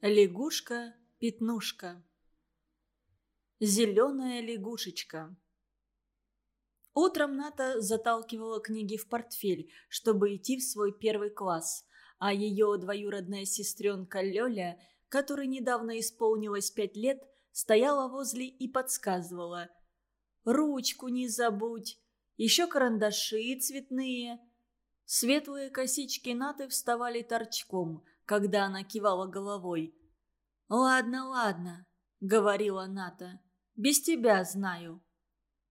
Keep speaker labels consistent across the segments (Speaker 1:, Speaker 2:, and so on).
Speaker 1: Лягушка-пятнушка. Зеленая лягушечка. Утром Ната заталкивала книги в портфель, чтобы идти в свой первый класс, а ее двоюродная сестренка Лёля, которой недавно исполнилось пять лет, стояла возле и подсказывала. «Ручку не забудь, еще карандаши цветные». Светлые косички Наты вставали торчком – когда она кивала головой. «Ладно, ладно», — говорила Ната. «Без тебя знаю».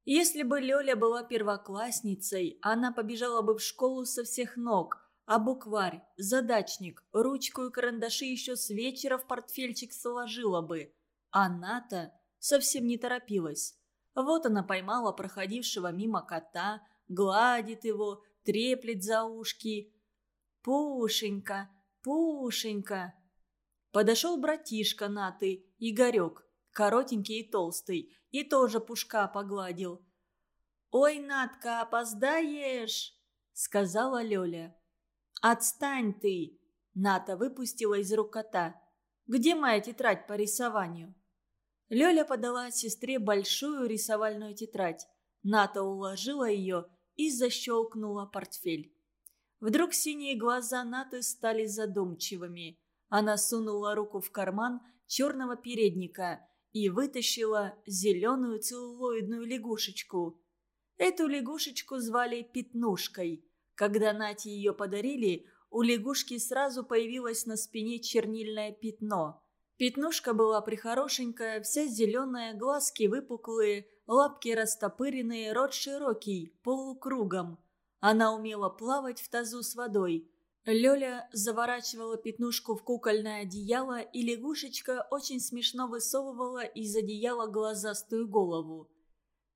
Speaker 1: Если бы Лёля была первоклассницей, она побежала бы в школу со всех ног, а букварь, задачник, ручку и карандаши еще с вечера в портфельчик сложила бы. А Ната совсем не торопилась. Вот она поймала проходившего мимо кота, гладит его, треплет за ушки. «Пушенька, Пушенька!» Подошел братишка Наты, Игорек, коротенький и толстый, и тоже Пушка погладил. «Ой, Натка, опоздаешь!» — сказала Лёля. «Отстань ты!» — Ната выпустила из рук кота. «Где моя тетрадь по рисованию?» Лёля подала сестре большую рисовальную тетрадь. Ната уложила ее и защелкнула портфель. Вдруг синие глаза Наты стали задумчивыми. Она сунула руку в карман черного передника и вытащила зеленую целлулоидную лягушечку. Эту лягушечку звали Пятнушкой. Когда Нате ее подарили, у лягушки сразу появилось на спине чернильное пятно. Пятнушка была прихорошенькая, вся зеленая, глазки выпуклые, лапки растопыренные, рот широкий, полукругом – она умела плавать в тазу с водой. Лёля заворачивала пятнушку в кукольное одеяло, и лягушечка очень смешно высовывала из одеяла глазастую голову.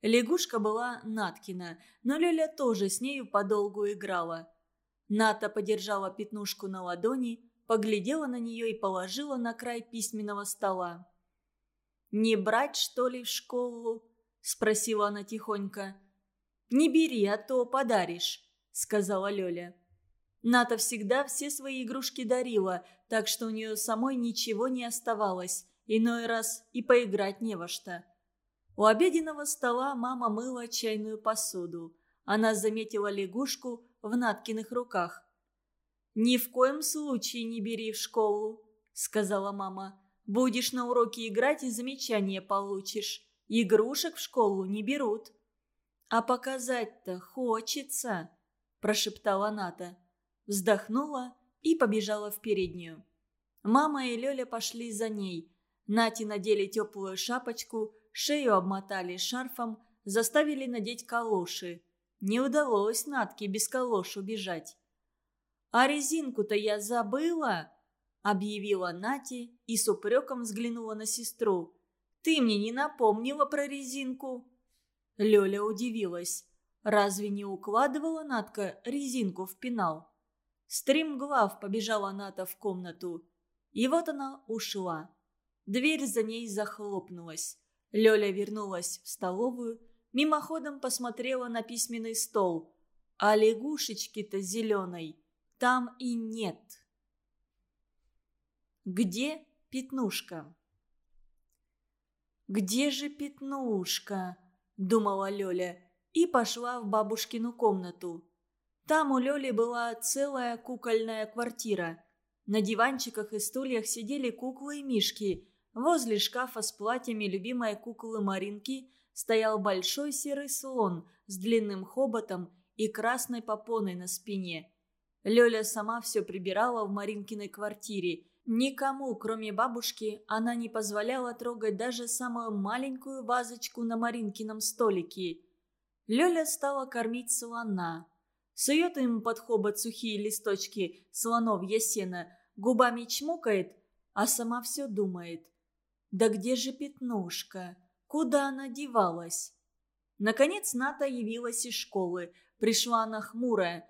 Speaker 1: Лягушка была Наткина, но Лёля тоже с нею подолгу играла. Ната подержала пятнушку на ладони, поглядела на нее и положила на край письменного стола. «Не брать, что ли, в школу?» – спросила она тихонько. «Не бери, а то подаришь», — сказала Лёля. Ната всегда все свои игрушки дарила, так что у нее самой ничего не оставалось, иной раз и поиграть не во что. У обеденного стола мама мыла чайную посуду. Она заметила лягушку в Наткиных руках. «Ни в коем случае не бери в школу», — сказала мама. «Будешь на уроке играть и замечания получишь. Игрушек в школу не берут». «А показать-то хочется», – прошептала Ната. Вздохнула и побежала в переднюю. Мама и Лёля пошли за ней. Нати надели теплую шапочку, шею обмотали шарфом, заставили надеть калоши. Не удалось Натке без калош убежать. «А резинку-то я забыла!» – объявила Нати и с упреком взглянула на сестру. «Ты мне не напомнила про резинку!» Лёля удивилась. Разве не укладывала Натка резинку в пенал? Стримглав побежала Ната в комнату. И вот она ушла. Дверь за ней захлопнулась. Лёля вернулась в столовую, мимоходом посмотрела на письменный стол. А лягушечки-то зеленой там и нет. Где Пятнушка? Где же Пятнушка? Думала Лёля, и пошла в бабушкину комнату. Там у Лёли была целая кукольная квартира. На диванчиках и стульях сидели куклы и мишки. Возле шкафа с платьями любимой куклы Маринки стоял большой серый слон с длинным хоботом и красной попоной на спине. Лёля сама все прибирала в Маринкиной квартире – Никому, кроме бабушки, она не позволяла трогать даже самую маленькую вазочку на Маринкином столике. Лёля стала кормить слона. Сует им под хобот сухие листочки слоновья сена, губами чмокает, а сама все думает. «Да где же пятнушка? Куда она девалась?» Наконец Ната явилась из школы. Пришла она хмурая.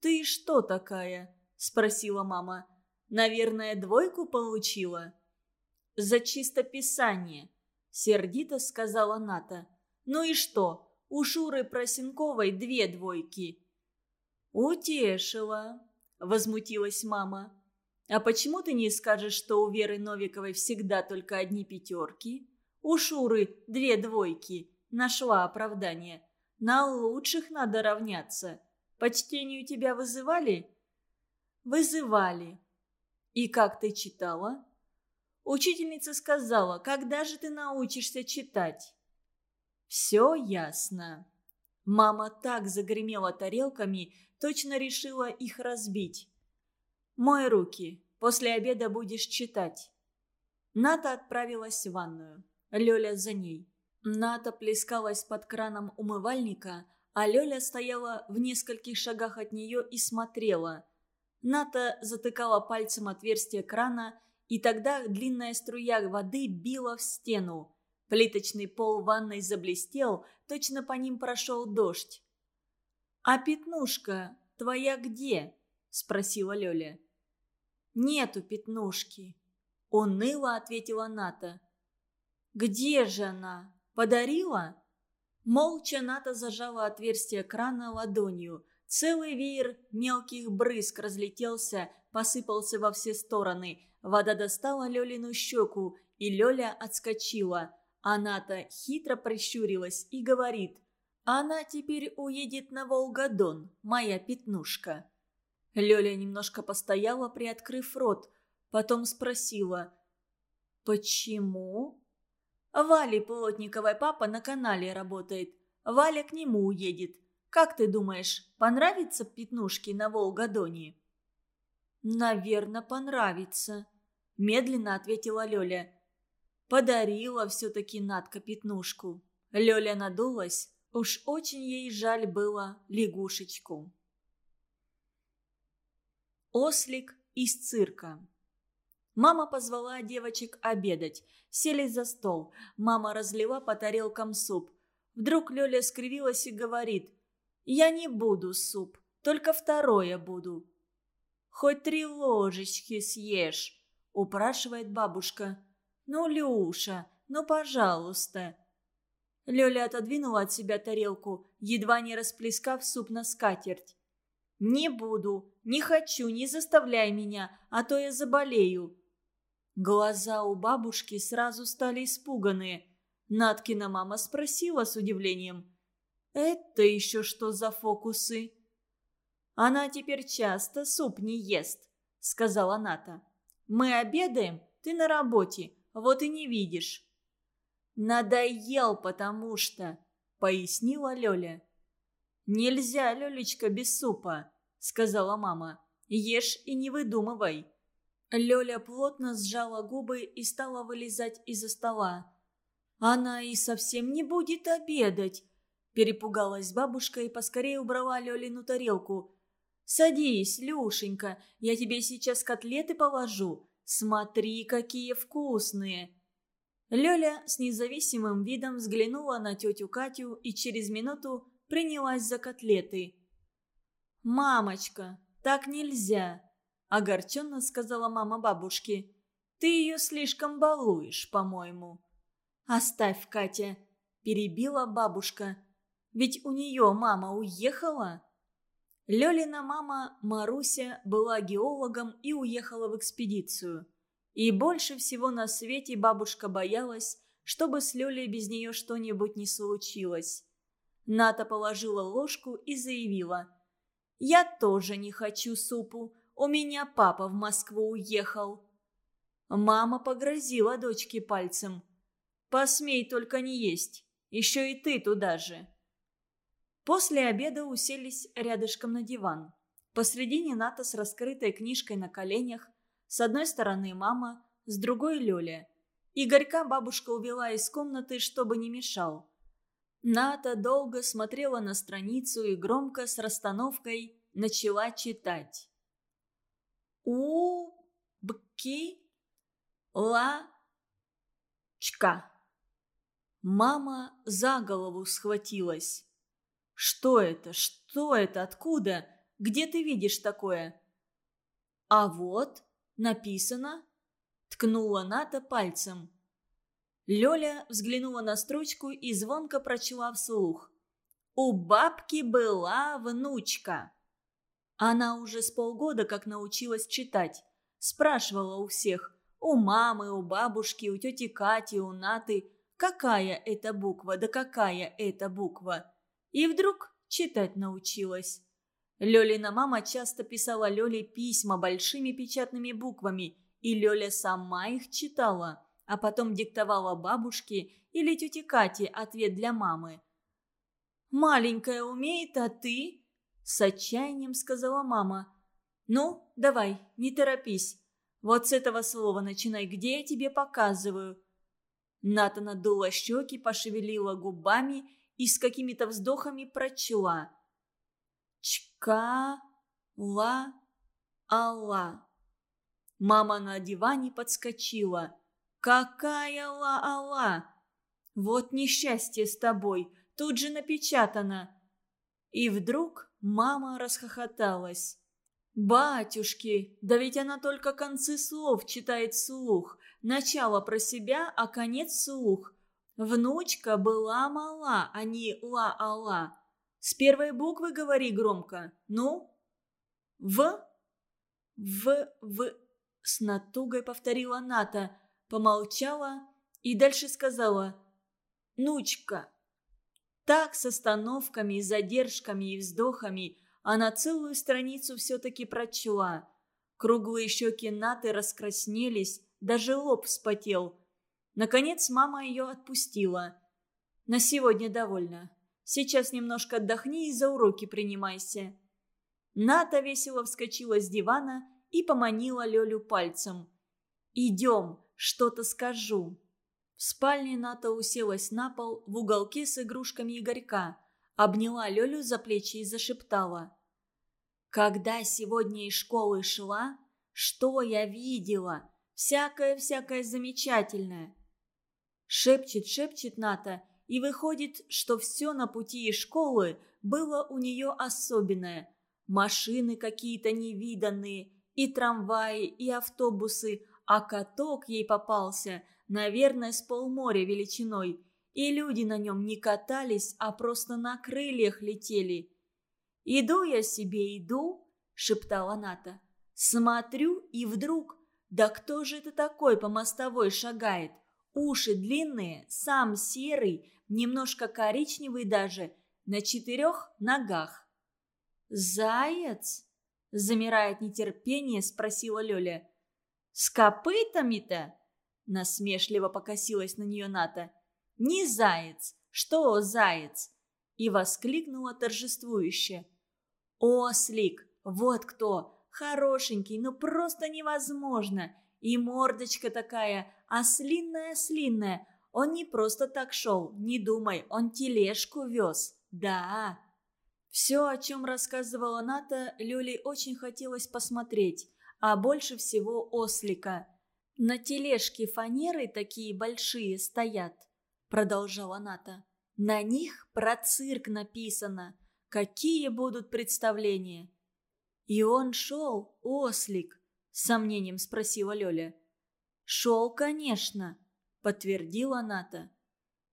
Speaker 1: «Ты что такая?» – спросила мама. Наверное, двойку получила?» «За чистописание», — сердито сказала Ната. «Ну и что? У Шуры Просенковой две двойки». «Утешила», — возмутилась мама. А почему ты не скажешь, что у Веры Новиковой всегда только одни пятерки? У Шуры две двойки. Нашла оправдание. На лучших надо равняться. По чтению тебя вызывали? Вызывали. И как ты читала? Учительница сказала, когда же ты научишься читать? Все ясно. Мама так загремела тарелками, точно решила их разбить. «Мой руки. После обеда будешь читать». Ната отправилась в ванную. Лёля за ней. Ната плескалась под краном умывальника, а Лёля стояла в нескольких шагах от нее и смотрела. Ната затыкала пальцем отверстие крана, и тогда длинная струя воды била в стену. Плиточный пол ванной заблестел, точно по ним прошел дождь. «А пятнушка твоя где?» – спросила Лёля. «Нету пятнушки», – уныло ответила Ната. «Где же она? Подарила?» Молча Ната зажала отверстие крана ладонью. Целый веер мелких брызг разлетелся, посыпался во все стороны. Вода достала Лёлину щеку, и Лёля отскочила. Она-то хитро прищурилась и говорит. «Она теперь уедет на Волгодон, моя пятнушка». Лёля немножко постояла, приоткрыв рот. Потом спросила. «Почему?» «Вали Плотниковой папа на канале работает. Валя к нему уедет. Как ты думаешь, понравится пятнушке на Волгодоне?» «Наверно, понравится», – медленно ответила Лёля. Подарила все-таки Надка пятнушку. Лёля надулась, уж очень ей жаль было лягушечку. Ослик из цирка Мама позвала девочек обедать. Сели за стол. Мама разлила по тарелкам суп. Вдруг Лёля скривилась и говорит, «Я не буду суп, только второе буду». «Хоть три ложечки съешь», – упрашивает бабушка. «Ну, Люша, ну, пожалуйста». Лёля отодвинула от себя тарелку, едва не расплескав суп на скатерть. «Не буду, не хочу, не заставляй меня, а то я заболею». Глаза у бабушки сразу стали испуганные. Наткина мама спросила с удивлением. «Это еще что за фокусы?» «Она теперь часто суп не ест», — сказала Ната. «Мы обедаем, ты на работе, вот и не видишь». «Надоел, потому что», — пояснила Лёля. «Нельзя, Лёлечка, без супа», — сказала мама. «Ешь и не выдумывай». Лёля плотно сжала губы и стала вылезать из-за стола. «Она и совсем не будет обедать», – перепугалась бабушка и поскорее убрала Лёлину тарелку. «Садись, Люшенька, я тебе сейчас котлеты положу. Смотри, какие вкусные!» Лёля с независимым видом взглянула на тетю Катю и через минуту принялась за котлеты. «Мамочка, так нельзя!» – огорченно сказала мама бабушке. «Ты ее слишком балуешь, по-моему». «Оставь, Катя!» – перебила бабушка. «Ведь у нее мама уехала!» Лёлина мама Маруся была геологом и уехала в экспедицию. И больше всего на свете бабушка боялась, чтобы с Лёлей без нее что-нибудь не случилось. Ната положила ложку и заявила. «Я тоже не хочу супу. У меня папа в Москву уехал». Мама погрозила дочке пальцем. «Посмей только не есть. Еще и ты туда же». После обеда уселись рядышком на диван. Посредине Ната с раскрытой книжкой на коленях. С одной стороны мама, с другой Лёля. Игорька бабушка увела из комнаты, чтобы не мешал. Ната долго смотрела на страницу и громко с расстановкой начала читать. у бки ла чка Мама за голову схватилась. «Что это? Что это? Откуда? Где ты видишь такое?» «А вот, написано...» Ткнула Ната пальцем. Лёля взглянула на строчку и звонко прочла вслух. «У бабки была внучка». Она уже с полгода как научилась читать. спрашивала у всех, у мамы, у бабушки, у тети Кати, у Наты, какая это буква, да какая это буква. И вдруг читать научилась. Лёлина мама часто писала Лёле письма большими печатными буквами, и Лёля сама их читала, а потом диктовала бабушке или тете Кате ответ для мамы. «Маленькая умеет, а ты?» С отчаянием сказала мама. «Ну, давай, не торопись. Вот с этого слова начинай, где я тебе показываю». Ната надула щеки, пошевелила губами и с какими-то вздохами прочла. Чка-ла-алла. Мама на диване подскочила. «Какая ла-алла? Вот несчастье с тобой, тут же напечатано». И вдруг мама расхохоталась. «Батюшки, да ведь она только концы слов читает слух. Начало про себя, а конец слух. Внучка была мала, а не ла-ала. С первой буквы говори громко. Ну? В? В, в... С натугой повторила Ната, помолчала и дальше сказала «Нучка». Так, с остановками, задержками и вздохами, она целую страницу все-таки прочла. Круглые щеки Наты раскраснелись, даже лоб вспотел. Наконец мама ее отпустила. «На сегодня довольно. Сейчас немножко отдохни и за уроки принимайся». Ната весело вскочила с дивана и поманила Лёлю пальцем. «Идем, что-то скажу». В спальне Ната уселась на пол в уголке с игрушками Игорька, обняла Лёлю за плечи и зашептала. «Когда сегодня из школы шла, что я видела? Всякое-всякое замечательное». Шепчет, шепчет Ната – и выходит, что все на пути из школы было у нее особенное. Машины какие-то невиданные, и трамваи, и автобусы, а каток ей попался, наверное, с полморя величиной. И люди на нем не катались, а просто на крыльях летели. «Иду я себе, иду», — шептала Ната. «Смотрю, и вдруг, да кто же это такой по мостовой шагает? Уши длинные, сам серый, немножко коричневый даже, на четырех ногах. «Заяц?» – замирает нетерпение, спросила Лёля. «С копытами-то?» – насмешливо покосилась на нее Ната. «Не заяц! Что заяц?» И воскликнула торжествующе. «Ослик! Вот кто! Хорошенький, ну просто невозможно! И мордочка такая, ослинная-ослинная, он не просто так шел, не думай, он тележку вез. Да. Все, о чем рассказывала Ната, Люли очень хотелось посмотреть, а больше всего ослика. «На тележке фанеры такие большие стоят», — продолжала Ната. «На них про цирк написано. Какие будут представления?» «И он шел, ослик?» — с сомнением спросила Лёля. «Шел, конечно», подтвердила Ната.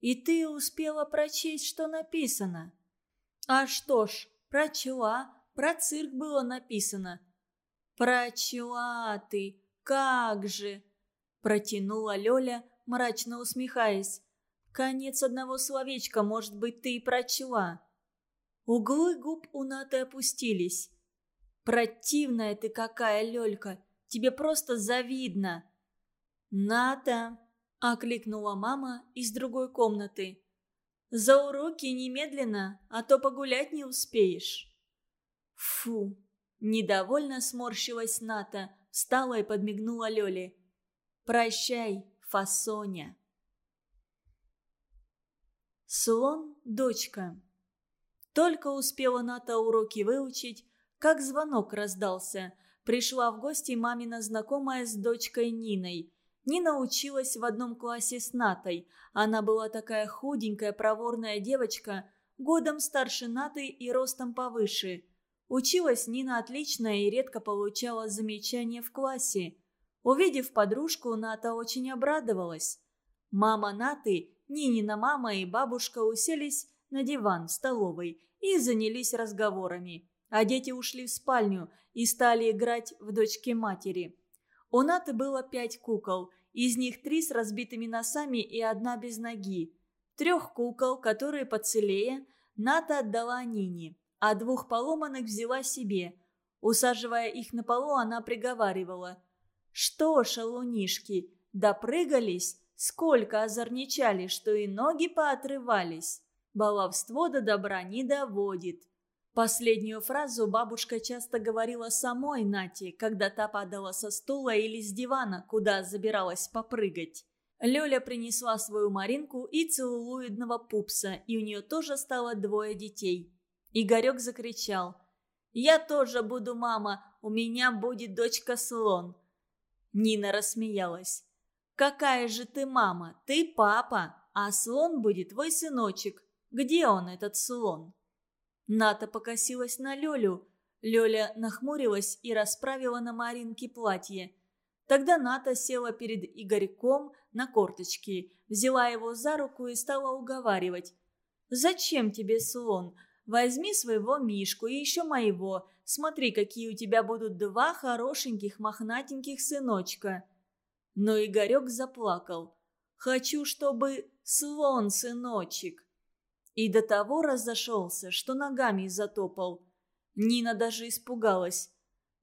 Speaker 1: «И ты успела прочесть, что написано?» «А что ж, прочла, про цирк было написано». «Прочла ты, как же!» Протянула Лёля, мрачно усмехаясь. «Конец одного словечка, может быть, ты и прочла». Углы губ у Наты опустились. «Противная ты какая, Лёлька! Тебе просто завидно!» «Ната!» – окликнула мама из другой комнаты. «За уроки немедленно, а то погулять не успеешь». «Фу!» – недовольно сморщилась Ната, встала и подмигнула Лёле. «Прощай, фасоня!» Слон – дочка. Только успела Ната уроки выучить, как звонок раздался. Пришла в гости мамина знакомая с дочкой Ниной – Нина училась в одном классе с Натой. Она была такая худенькая, проворная девочка, годом старше Наты и ростом повыше. Училась Нина отлично и редко получала замечания в классе. Увидев подружку, Ната очень обрадовалась. Мама Наты, Нинина мама и бабушка уселись на диван в столовой и занялись разговорами. А дети ушли в спальню и стали играть в дочке матери. У Наты было пять кукол, из них три с разбитыми носами и одна без ноги. Трех кукол, которые поцелее, Ната отдала Нине, а двух поломанных взяла себе. Усаживая их на полу, она приговаривала. «Что, шалунишки, допрыгались? Сколько озорничали, что и ноги поотрывались? Баловство до добра не доводит». Последнюю фразу бабушка часто говорила самой Нате, когда та падала со стула или с дивана, куда забиралась попрыгать. Лёля принесла свою Маринку и целлулоидного пупса, и у нее тоже стало двое детей. Игорек закричал. «Я тоже буду мама, у меня будет дочка-слон». Нина рассмеялась. «Какая же ты мама? Ты папа, а слон будет твой сыночек. Где он, этот слон?» Ната покосилась на Лёлю. Лёля нахмурилась и расправила на Маринке платье. Тогда Ната села перед Игорьком на корточки, взяла его за руку и стала уговаривать. «Зачем тебе слон? Возьми своего Мишку и еще моего. Смотри, какие у тебя будут два хорошеньких мохнатеньких сыночка». Но Игорек заплакал. «Хочу, чтобы слон, сыночек». И до того разошелся, что ногами затопал. Нина даже испугалась.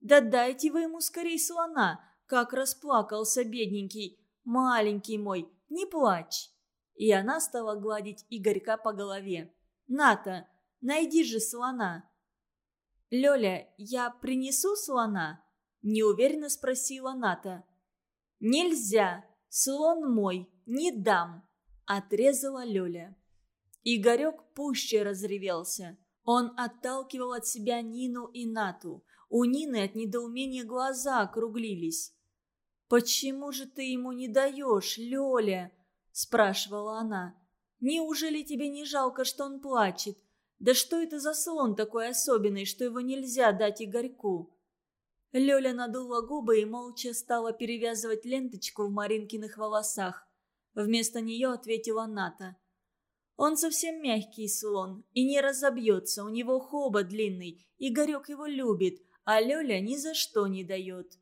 Speaker 1: «Да дайте вы ему скорей слона! Как расплакался бедненький! Маленький мой, не плачь!» И она стала гладить Игорька по голове. «Ната, найди же слона!» «Лёля, я принесу слона?» Неуверенно спросила Ната. «Нельзя! Слон мой, не дам!» Отрезала Лёля. Игорек пуще разревелся. Он отталкивал от себя Нину и Нату. У Нины от недоумения глаза округлились. «Почему же ты ему не даешь, Лёля?» – спрашивала она. «Неужели тебе не жалко, что он плачет? Да что это за слон такой особенный, что его нельзя дать Игорьку?» Лёля надула губы и молча стала перевязывать ленточку в Маринкиных волосах. Вместо нее ответила Ната – он совсем мягкий слон и не разобьется, у него хобот длинный, Игорек его любит, а Лёля ни за что не дает.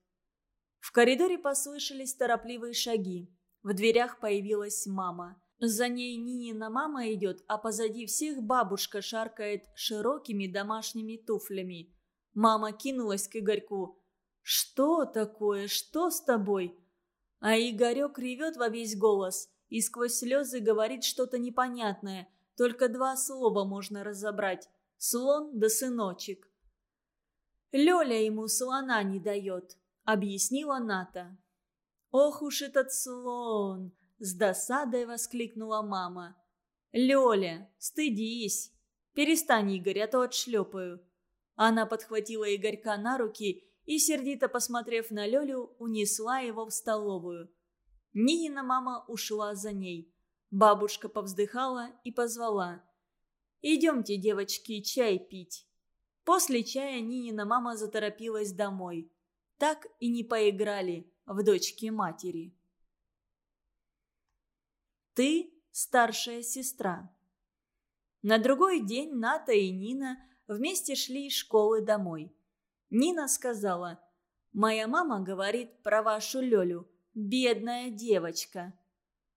Speaker 1: В коридоре послышались торопливые шаги. В дверях появилась мама. За ней Нинина мама идет, а позади всех бабушка шаркает широкими домашними туфлями. Мама кинулась к Игорьку. «Что такое? Что с тобой?» А Игорек ревет во весь голос – и сквозь слезы говорит что-то непонятное. Только два слова можно разобрать. Слон да сыночек. «Лёля ему слона не дает», — объяснила Ната. «Ох уж этот слон!» — с досадой воскликнула мама. «Лёля, стыдись! Перестань, Игорь, а то отшлепаю». Она подхватила Игорька на руки и, сердито посмотрев на Лёлю, унесла его в столовую. Нинина мама ушла за ней. Бабушка повздыхала и позвала. «Идемте, девочки, чай пить». После чая Нинина мама заторопилась домой. Так и не поиграли в дочки матери. «Ты старшая сестра». На другой день Ната и Нина вместе шли из школы домой. Нина сказала, «Моя мама говорит про вашу Лёлю. Бедная девочка.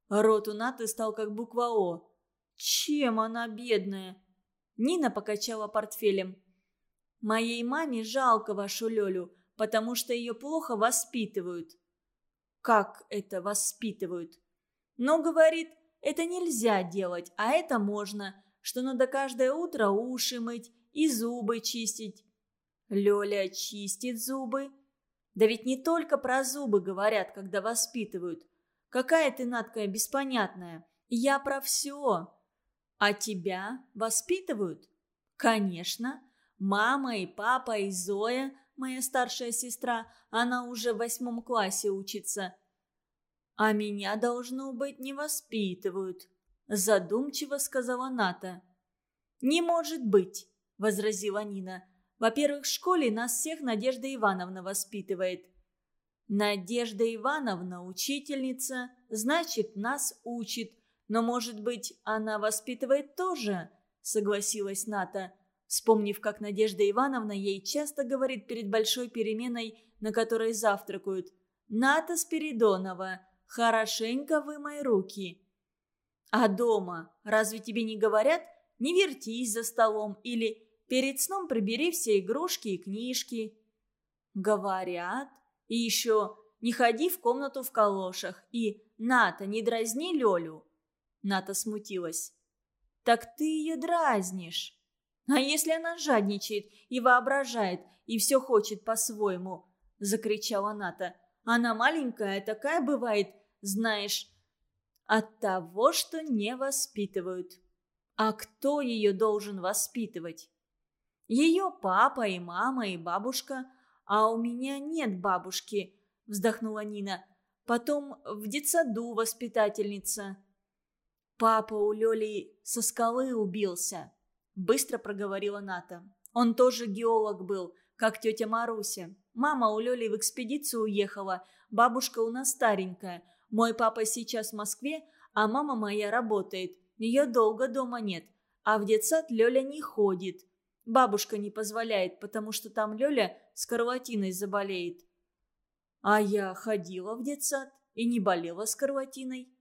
Speaker 1: Рот у Наты стал как буква О. Чем она бедная? Нина покачала портфелем. Моей маме жалко вашу Лёлю, потому что ее плохо воспитывают. Как это воспитывают? Но, говорит, это нельзя делать, а это можно, что надо каждое утро уши мыть и зубы чистить. Лёля чистит зубы, да ведь не только про зубы говорят, когда воспитывают. Какая ты, Надка, беспонятная. Я про все. А тебя воспитывают? Конечно. Мама и папа и Зоя, моя старшая сестра, она уже в восьмом классе учится. А меня, должно быть, не воспитывают. Задумчиво сказала Ната. «Не может быть», — возразила Нина. Во-первых, в школе нас всех Надежда Ивановна воспитывает. Надежда Ивановна учительница, значит, нас учит. Но, может быть, она воспитывает тоже, согласилась Ната, вспомнив, как Надежда Ивановна ей часто говорит перед большой переменой, на которой завтракают. Ната Спиридонова, хорошенько вымой руки. А дома разве тебе не говорят «не вертись за столом» или «перед сном прибери все игрушки и книжки»? Говорят. И еще «не ходи в комнату в калошах» и «Ната, не дразни Лёлю». Ната смутилась. «Так ты ее дразнишь». «А если она жадничает и воображает, и все хочет по-своему?» – закричала Ната. «Она маленькая, такая бывает, знаешь, от того, что не воспитывают. А кто ее должен воспитывать? Ее папа и мама и бабушка, а у меня нет бабушки, вздохнула Нина. Потом в детсаду воспитательница. Папа у Лёли со скалы убился, быстро проговорила Ната. Он тоже геолог был, как тетя Маруся. Мама у Лёли в экспедицию уехала, бабушка у нас старенькая – мой папа сейчас в Москве, а мама моя работает. Ее долго дома нет. А в детсад Лёля не ходит. Бабушка не позволяет, потому что там Лёля скарлатиной заболеет. А я ходила в детсад и не болела скарлатиной.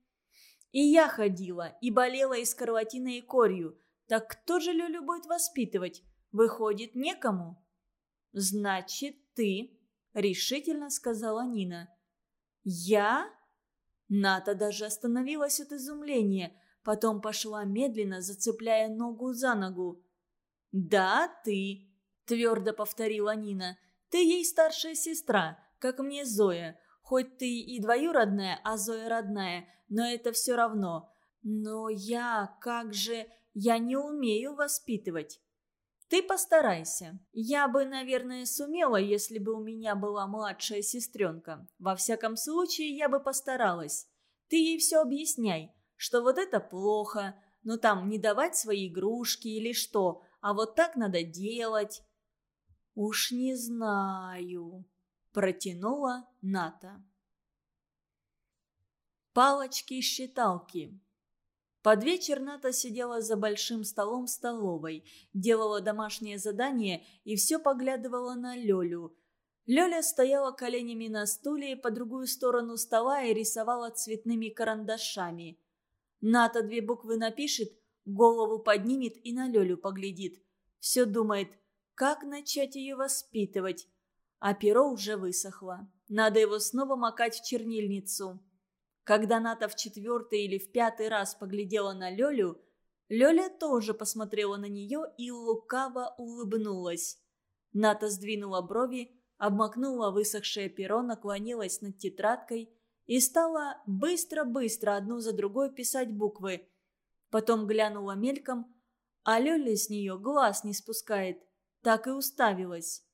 Speaker 1: И я ходила, и болела и скарлатиной, и корью. Так кто же Лёлю будет воспитывать? Выходит, некому. «Значит, ты», — решительно сказала Нина. «Я?» Ната даже остановилась от изумления, потом пошла медленно, зацепляя ногу за ногу. «Да, ты», – твердо повторила Нина. «Ты ей старшая сестра, как мне Зоя. Хоть ты и двоюродная, а Зоя родная, но это все равно. Но я, как же, я не умею воспитывать». Ты постарайся. Я бы, наверное, сумела, если бы у меня была младшая сестренка. Во всяком случае, я бы постаралась. Ты ей все объясняй, что вот это плохо, но там не давать свои игрушки или что, а вот так надо делать. Уж не знаю, протянула Ната. Палочки-считалки. Под вечер Ната сидела за большим столом в столовой, делала домашнее задание и все поглядывала на Лёлю. Лёля стояла коленями на стуле по другую сторону стола и рисовала цветными карандашами. Ната две буквы напишет, голову поднимет и на Лёлю поглядит. Все думает, как начать ее воспитывать. А перо уже высохло. Надо его снова макать в чернильницу. Когда Ната в четвертый или в пятый раз поглядела на Лёлю, Лёля тоже посмотрела на нее и лукаво улыбнулась. Ната сдвинула брови, обмакнула высохшее перо, наклонилась над тетрадкой и стала быстро-быстро одну за другой писать буквы. Потом глянула мельком, а Лёля с нее глаз не спускает, так и уставилась.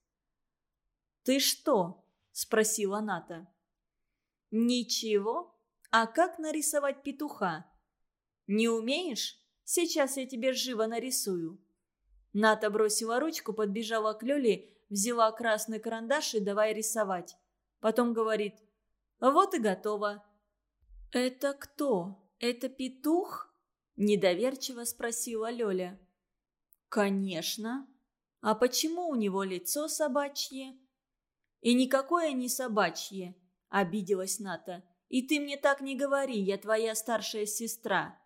Speaker 1: «Ты что?» – спросила Ната. «Ничего», а как нарисовать петуха? Не умеешь? Сейчас я тебе живо нарисую. Ната бросила ручку, подбежала к Лёле, взяла красный карандаш и давай рисовать. Потом говорит, вот и готово. «Это кто? Это петух?» – недоверчиво спросила Лёля. «Конечно. А почему у него лицо собачье?» «И никакое не собачье», – обиделась Ната. И ты мне так не говори, я твоя старшая сестра».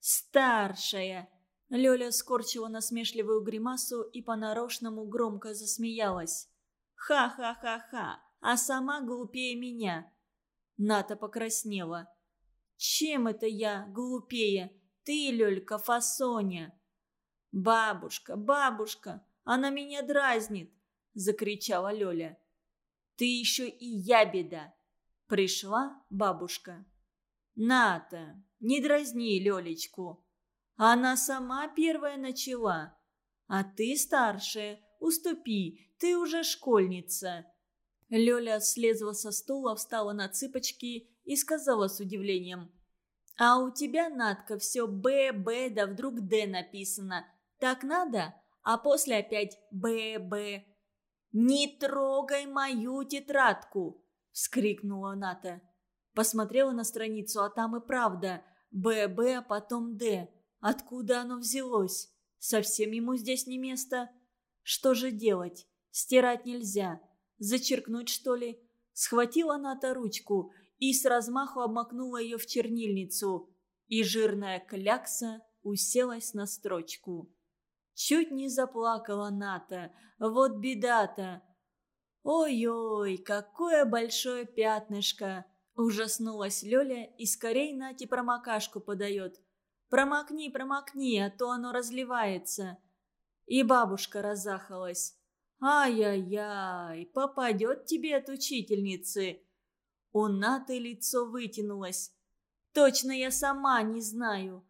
Speaker 1: «Старшая!» Лёля скорчила насмешливую гримасу и по-нарочному громко засмеялась. «Ха-ха-ха-ха! А сама глупее меня!» Ната покраснела. «Чем это я глупее? Ты, Лёлька, фасоня!» «Бабушка, бабушка, она меня дразнит!» – закричала Лёля. «Ты еще и я беда! Пришла бабушка. «Ната, не дразни Лёлечку. Она сама первая начала. А ты старшая, уступи, ты уже школьница». Лёля слезла со стула, встала на цыпочки и сказала с удивлением. «А у тебя, Натка, все Б, Б, да вдруг Д написано. Так надо? А после опять Б, Б. Не трогай мою тетрадку!» – вскрикнула Ната. Посмотрела на страницу, а там и правда. Б, Б, а потом Д. Откуда оно взялось? Совсем ему здесь не место. Что же делать? Стирать нельзя. Зачеркнуть, что ли? схватила Ната ручку и с размаху обмакнула ее в чернильницу. И жирная клякса уселась на строчку. Чуть не заплакала Ната. Вот беда-то. «Ой-ой, какое большое пятнышко!» Ужаснулась Лёля и скорей Нате промокашку подает. «Промокни, промокни, а то оно разливается». И бабушка разахалась. «Ай-яй-яй, попадет тебе от учительницы!» У Наты лицо вытянулось. «Точно я сама не знаю!»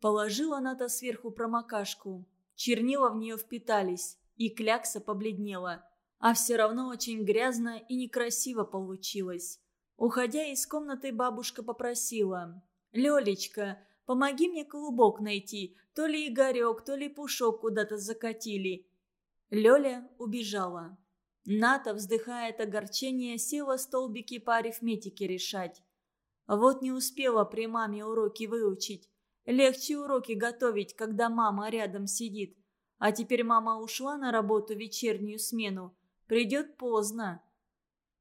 Speaker 1: Положила Ната сверху промокашку. Чернила в нее впитались, и клякса побледнела. А все равно очень грязно и некрасиво получилось. Уходя из комнаты, бабушка попросила. «Лелечка, помоги мне клубок найти. То ли Игорек, то ли Пушок куда-то закатили». Лёля убежала. Ната, вздыхая от огорчения, села столбики по арифметике решать. Вот не успела при маме уроки выучить. Легче уроки готовить, когда мама рядом сидит. А теперь мама ушла на работу вечернюю смену. Придет поздно.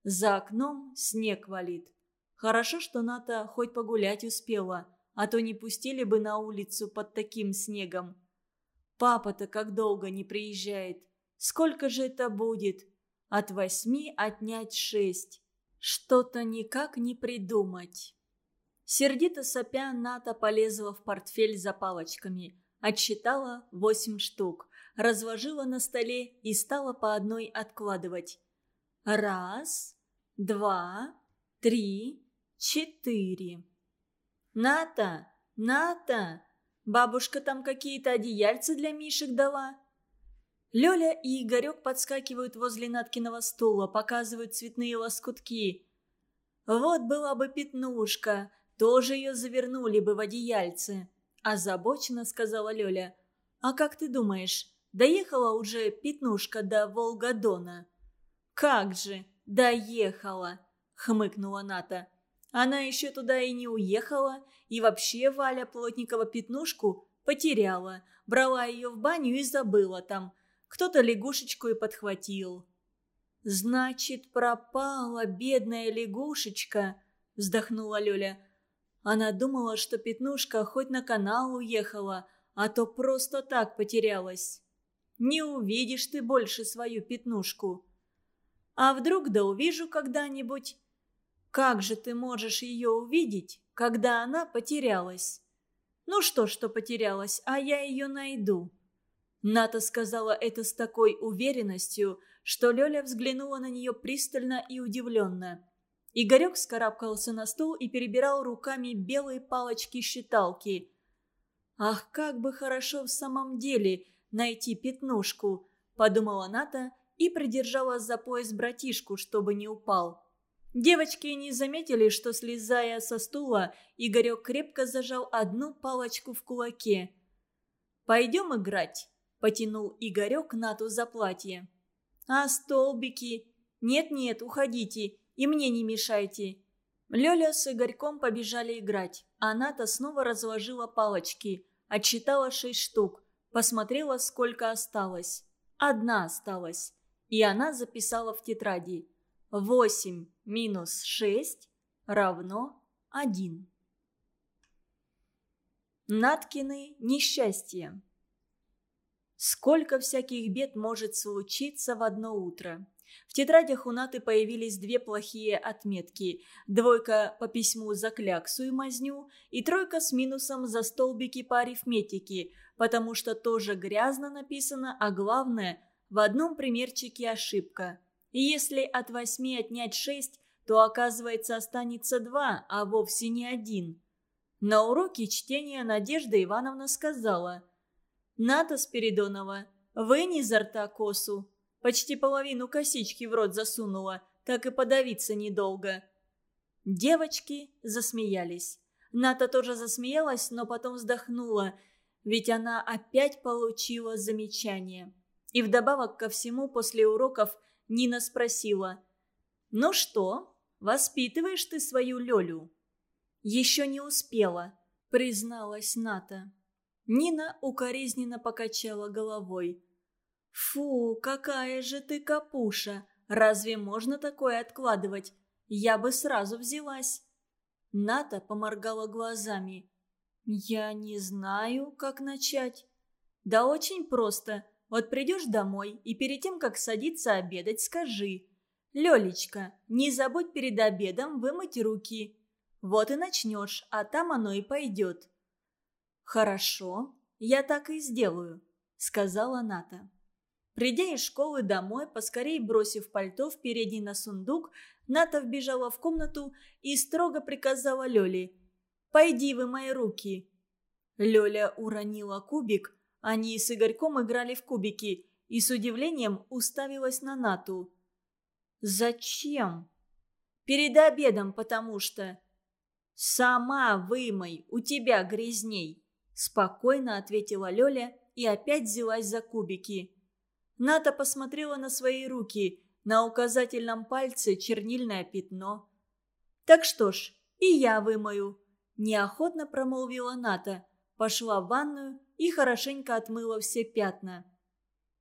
Speaker 1: За окном снег валит. Хорошо, что Ната хоть погулять успела, а то не пустили бы на улицу под таким снегом. Папа-то как долго не приезжает. Сколько же это будет? От восьми отнять шесть. Что-то никак не придумать. Сердито сопя, Ната полезла в портфель за палочками. Отсчитала восемь штук, разложила на столе и стала по одной откладывать. Раз, два, три, четыре. «Ната! Ната! Бабушка там какие-то одеяльца для Мишек дала?» Лёля и Игорек подскакивают возле Наткиного стула, показывают цветные лоскутки. «Вот была бы пятнушка, тоже ее завернули бы в одеяльце», – озабоченно сказала Лёля. «А как ты думаешь, доехала уже пятнушка до Волгодона?» «Как же, доехала!» – хмыкнула Ната. «Она еще туда и не уехала, и вообще Валя Плотникова пятнушку потеряла, брала ее в баню и забыла там. Кто-то лягушечку и подхватил». «Значит, пропала бедная лягушечка», – вздохнула Лёля. Она думала, что Пятнушка хоть на канал уехала, а то просто так потерялась. Не увидишь ты больше свою Пятнушку. А вдруг да увижу когда-нибудь? Как же ты можешь ее увидеть, когда она потерялась? Ну что, что потерялась, а я ее найду. Ната сказала это с такой уверенностью, что Лёля взглянула на нее пристально и удивленно. Игорек скарабкался на стул и перебирал руками белые палочки-считалки. «Ах, как бы хорошо в самом деле найти пятнушку!» – подумала Ната и придержала за пояс братишку, чтобы не упал. Девочки не заметили, что, слезая со стула, Игорек крепко зажал одну палочку в кулаке. «Пойдем играть», – потянул Игорек Нату за платье. «А столбики? Нет-нет, уходите, и мне не мешайте». Лёля с Игорьком побежали играть, а Ната снова разложила палочки, отчитала шесть штук, посмотрела, сколько осталось. Одна осталась, и она записала в тетради. Восемь минус шесть равно один. Наткины несчастья. Сколько всяких бед может случиться в одно утро. В тетрадях у Наты появились две плохие отметки. Двойка по письму за кляксу и мазню, и тройка с минусом за столбики по арифметике, потому что тоже грязно написано, а главное, в одном примерчике ошибка. И если от восьми отнять шесть, то оказывается останется два, а вовсе не один. На уроке чтения Надежда Ивановна сказала «Ната Спиридонова, вынь изо рта косу». Почти половину косички в рот засунула, так и подавиться недолго. Девочки засмеялись. Ната тоже засмеялась, но потом вздохнула, ведь она опять получила замечание. И вдобавок ко всему после уроков Нина спросила, «Ну что, воспитываешь ты свою Лёлю?» «Еще не успела», — призналась Ната. Нина укоризненно покачала головой. «Фу, какая же ты капуша! Разве можно такое откладывать? Я бы сразу взялась. Ната поморгала глазами. «Я не знаю, как начать». «Да очень просто. Вот придешь домой, и перед тем, как садиться обедать, скажи. «Лелечка, не забудь перед обедом вымыть руки». Вот и начнешь, а там оно и пойдет. «Хорошо, я так и сделаю», — сказала Ната. Придя из школы домой, поскорей бросив пальто в передний на сундук, Ната вбежала в комнату и строго приказала Лёле «Пойди вы мои руки». Лёля уронила кубик, они с Игорьком играли в кубики, и с удивлением уставилась на Нату. «Зачем?» «Перед обедом, потому что...» «Сама вымой, у тебя грязней», – спокойно ответила Лёля и опять взялась за кубики. Ната посмотрела на свои руки, на указательном пальце чернильное пятно. «Так что ж, и я вымою», – неохотно промолвила Ната, пошла в ванную и хорошенько отмыла все пятна.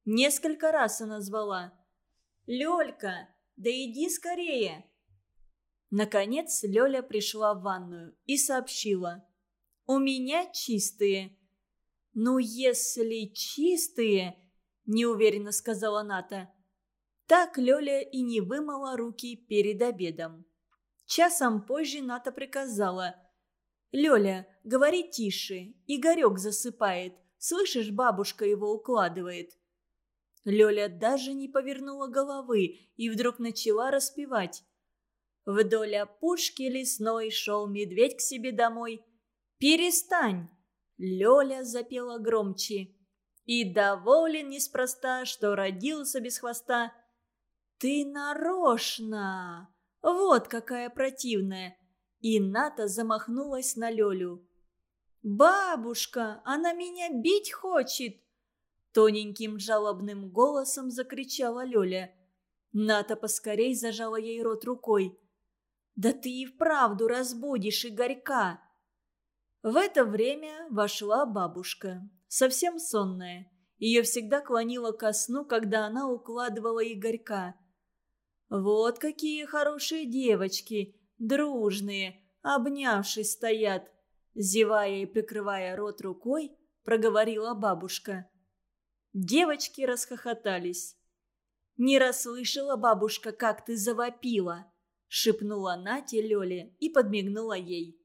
Speaker 1: Несколько раз она звала. «Лёлька, да иди скорее!» Наконец Лёля пришла в ванную и сообщила. «У меня чистые». «Ну, если чистые...» – неуверенно сказала Ната. Так Лёля и не вымыла руки перед обедом. Часом позже Ната приказала. «Лёля, говори тише, Игорёк засыпает. Слышишь, бабушка его укладывает». Лёля даже не повернула головы и вдруг начала распевать. Вдоль опушки лесной шел медведь к себе домой. «Перестань!» Лёля запела громче. И доволен неспроста, что родился без хвоста. «Ты нарочно!» Вот какая противная. И Ната замахнулась на Лёлю. «Бабушка, она меня бить хочет!» Тоненьким жалобным голосом закричала Лёля. Ната поскорей зажала ей рот рукой. «Да ты и вправду разбудишь Игорька!» В это время вошла бабушка, совсем сонная. Ее всегда клонило ко сну, когда она укладывала Игорька. «Вот какие хорошие девочки, дружные, обнявшись стоят!» Зевая и прикрывая рот рукой, проговорила бабушка. Девочки расхохотались. «Не расслышала бабушка, как ты завопила!» шепнула Нате Лёле и подмигнула ей.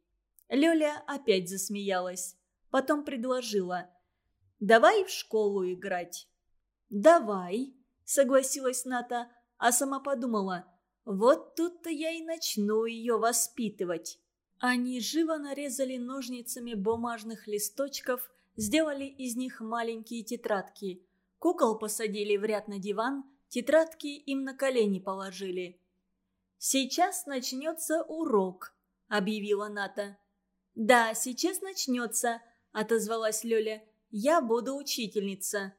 Speaker 1: Лёля опять засмеялась. Потом предложила. «Давай в школу играть». «Давай», — согласилась Ната, а сама подумала. «Вот тут-то я и начну ее воспитывать». Они живо нарезали ножницами бумажных листочков сделали из них маленькие тетрадки. Кукол посадили в ряд на диван, тетрадки им на колени положили. «Сейчас начнется урок», — объявила Ната. «Да, сейчас начнется», — отозвалась Лёля. «Я буду учительница».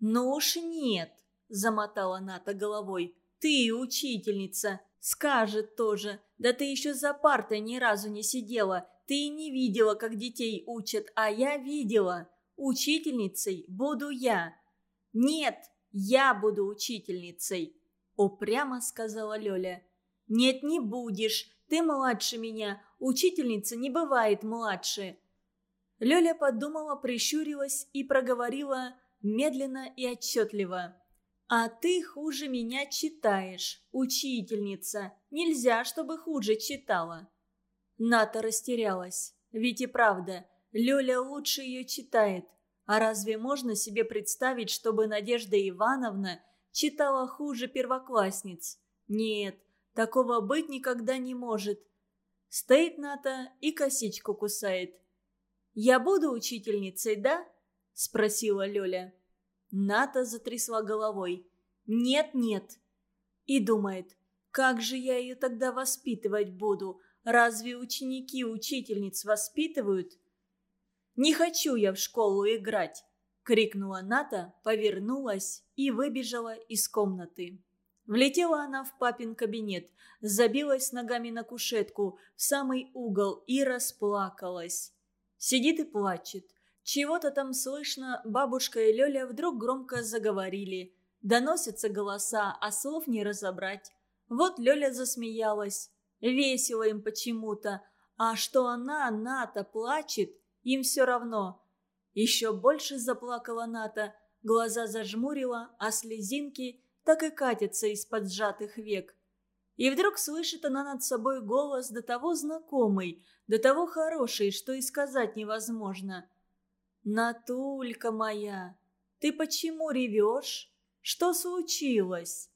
Speaker 1: «Ну уж нет», — замотала Ната головой. «Ты учительница. Скажет тоже. Да ты еще за партой ни разу не сидела. Ты не видела, как детей учат, а я видела. Учительницей буду я. Нет, я буду учительницей, упрямо сказала Лёля. Нет, не будешь. Ты младше меня. Учительница не бывает младше. Лёля подумала, прищурилась и проговорила медленно и отчетливо. «А ты хуже меня читаешь, учительница. Нельзя, чтобы хуже читала». Ната растерялась. Ведь и правда, Лёля лучше ее читает. А разве можно себе представить, чтобы Надежда Ивановна читала хуже первоклассниц? Нет, такого быть никогда не может. Стоит Ната и косичку кусает. «Я буду учительницей, да?» – спросила Лёля. Ната затрясла головой. «Нет-нет». И думает, как же я ее тогда воспитывать буду? Разве ученики учительниц воспитывают? «Не хочу я в школу играть!» – крикнула Ната, повернулась и выбежала из комнаты. Влетела она в папин кабинет, забилась ногами на кушетку в самый угол и расплакалась. Сидит и плачет. Чего-то там слышно, бабушка и Лёля вдруг громко заговорили. Доносятся голоса, а слов не разобрать. Вот Лёля засмеялась. Весело им почему-то. А что она, Ната, плачет, им все равно. Еще больше заплакала Ната, глаза зажмурила, а слезинки так и катятся из-под сжатых век. И вдруг слышит она над собой голос до того знакомый, до того хороший, что и сказать невозможно. «Натулька моя, ты почему ревешь? Что случилось?»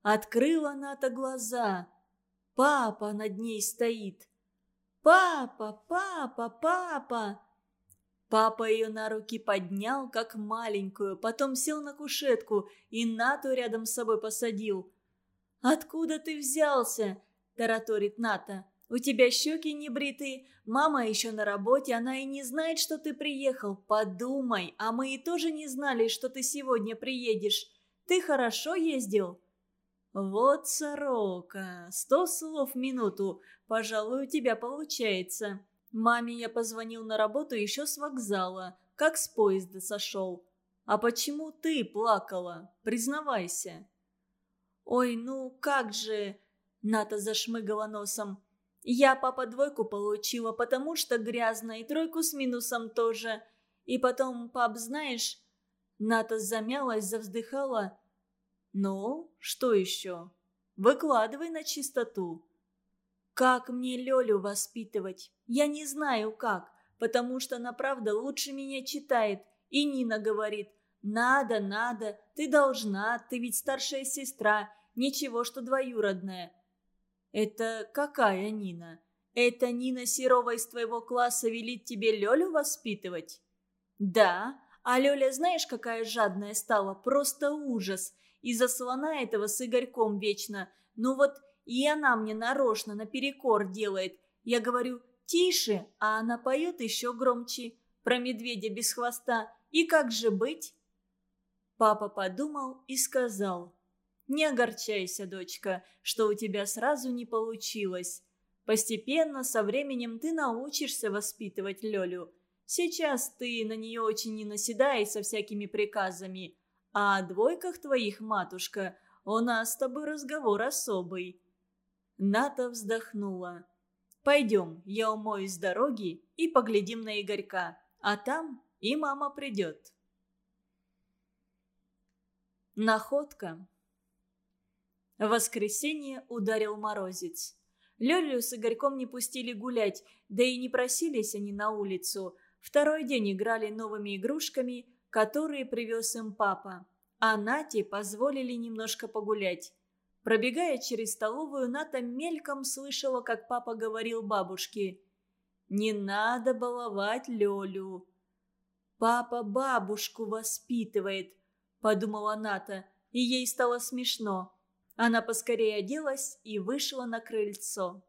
Speaker 1: Открыла Ната глаза. Папа над ней стоит. «Папа, папа, папа!» Папа ее на руки поднял, как маленькую, потом сел на кушетку и Нату рядом с собой посадил. «Откуда ты взялся?» – тараторит Ната. «У тебя щеки не бриты, мама еще на работе, она и не знает, что ты приехал. Подумай, а мы и тоже не знали, что ты сегодня приедешь. Ты хорошо ездил?» «Вот сорока, сто слов в минуту, пожалуй, у тебя получается». Маме я позвонил на работу еще с вокзала, как с поезда сошел. А почему ты плакала? Признавайся. Ой, ну как же... Ната зашмыгала носом. Я папа двойку получила, потому что грязно, и тройку с минусом тоже. И потом, пап, знаешь... Ната замялась, завздыхала. «Ну, что еще? Выкладывай на чистоту». Как мне Лёлю воспитывать? Я не знаю как, потому что она правда лучше меня читает. И Нина говорит, надо, надо, ты должна, ты ведь старшая сестра, ничего, что двоюродная. Это какая Нина? Это Нина Серова из твоего класса велит тебе Лёлю воспитывать? Да, а Лёля знаешь, какая жадная стала? Просто ужас. Из-за слона этого с Игорьком вечно. Ну вот и она мне нарочно наперекор делает. Я говорю «тише», а она поет еще громче. Про медведя без хвоста. И как же быть? Папа подумал и сказал. «Не огорчайся, дочка, что у тебя сразу не получилось. Постепенно, со временем ты научишься воспитывать Лёлю. Сейчас ты на нее очень не наседай со всякими приказами. А о двойках твоих, матушка, у нас с тобой разговор особый. Ната вздохнула. «Пойдем, я умоюсь с дороги и поглядим на Игорька, а там и мама придет». Находка. В воскресенье ударил морозец. Лёлю с Игорьком не пустили гулять, да и не просились они на улицу. Второй день играли новыми игрушками, которые привез им папа. А Нате позволили немножко погулять. Пробегая через столовую, Ната мельком слышала, как папа говорил бабушке. «Не надо баловать Лёлю». «Папа бабушку воспитывает», – подумала Ната, и ей стало смешно. Она поскорее оделась и вышла на крыльцо.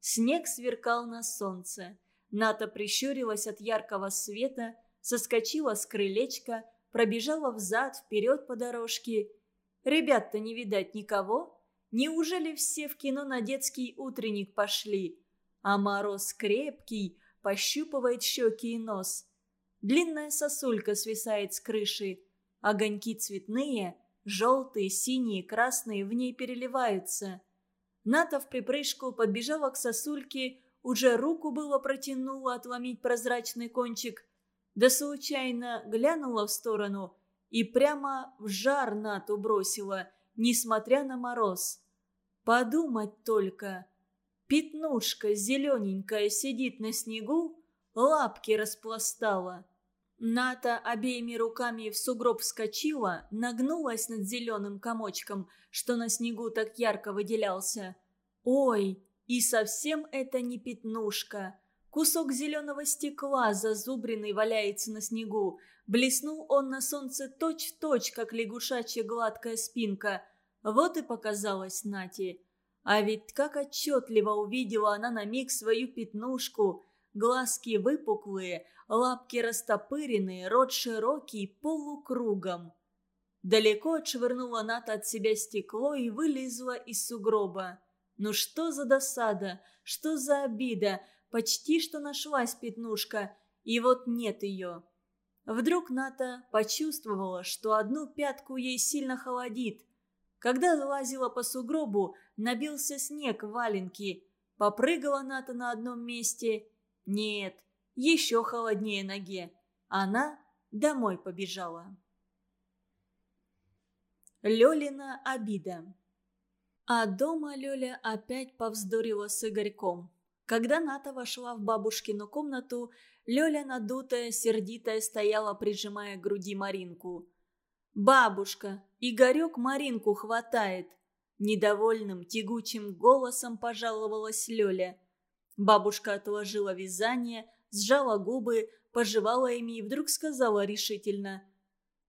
Speaker 1: Снег сверкал на солнце. Ната прищурилась от яркого света, соскочила с крылечка, пробежала взад-вперед по дорожке. Ребят-то не видать никого. Неужели все в кино на детский утренник пошли? А мороз крепкий, пощупывает щеки и нос. Длинная сосулька свисает с крыши. Огоньки цветные, желтые, синие, красные в ней переливаются. Ната в припрыжку подбежала к сосульке, уже руку было протянула отломить прозрачный кончик, да случайно глянула в сторону и прямо в жар Нату бросила – несмотря на мороз. Подумать только. Пятнушка зелененькая сидит на снегу, лапки распластала. Ната обеими руками в сугроб вскочила, нагнулась над зеленым комочком, что на снегу так ярко выделялся. Ой, и совсем это не пятнушка. Кусок зеленого стекла, зазубренный, валяется на снегу. Блеснул он на солнце точь-в-точь, как лягушачья гладкая спинка. Вот и показалось Нате. А ведь как отчетливо увидела она на миг свою пятнушку. Глазки выпуклые, лапки растопыренные, рот широкий, полукругом. Далеко отшвырнула Ната от себя стекло и вылезла из сугроба. Ну что за досада, что за обида, почти что нашлась пятнушка, и вот нет ее. Вдруг Ната почувствовала, что одну пятку ей сильно холодит. Когда лазила по сугробу, набился снег в валенки. Попрыгала Ната на одном месте. Нет, еще холоднее ноге. Она домой побежала. Лёлина обида А дома Лёля опять повздорила с Игорьком. Когда Ната вошла в бабушкину комнату, Лёля надутая, сердитая, стояла, прижимая к груди Маринку. «Бабушка, Игорек Маринку хватает!» Недовольным, тягучим голосом пожаловалась Лёля. Бабушка отложила вязание, сжала губы, пожевала ими и вдруг сказала решительно.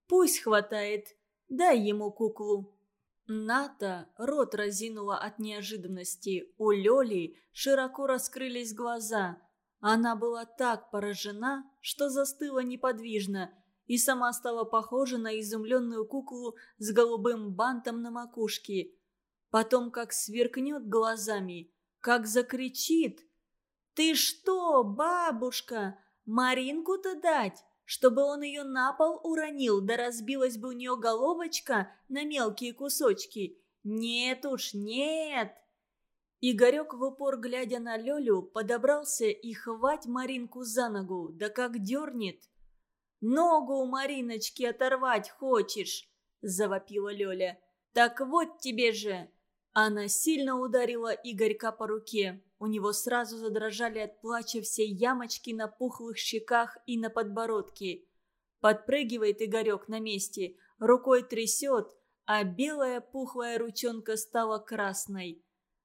Speaker 1: «Пусть хватает, дай ему куклу». Ната рот разинула от неожиданности. У Лёли широко раскрылись глаза – она была так поражена, что застыла неподвижно и сама стала похожа на изумленную куклу с голубым бантом на макушке. Потом как сверкнет глазами, как закричит. «Ты что, бабушка, Маринку-то дать, чтобы он ее на пол уронил, да разбилась бы у нее головочка на мелкие кусочки? Нет уж, нет!» Игорек в упор, глядя на Лёлю, подобрался и хвать Маринку за ногу, да как дернет. «Ногу у Мариночки оторвать хочешь?» – завопила Лёля. «Так вот тебе же!» Она сильно ударила Игорька по руке. У него сразу задрожали от плача все ямочки на пухлых щеках и на подбородке. Подпрыгивает Игорек на месте, рукой трясет, а белая пухлая ручонка стала красной.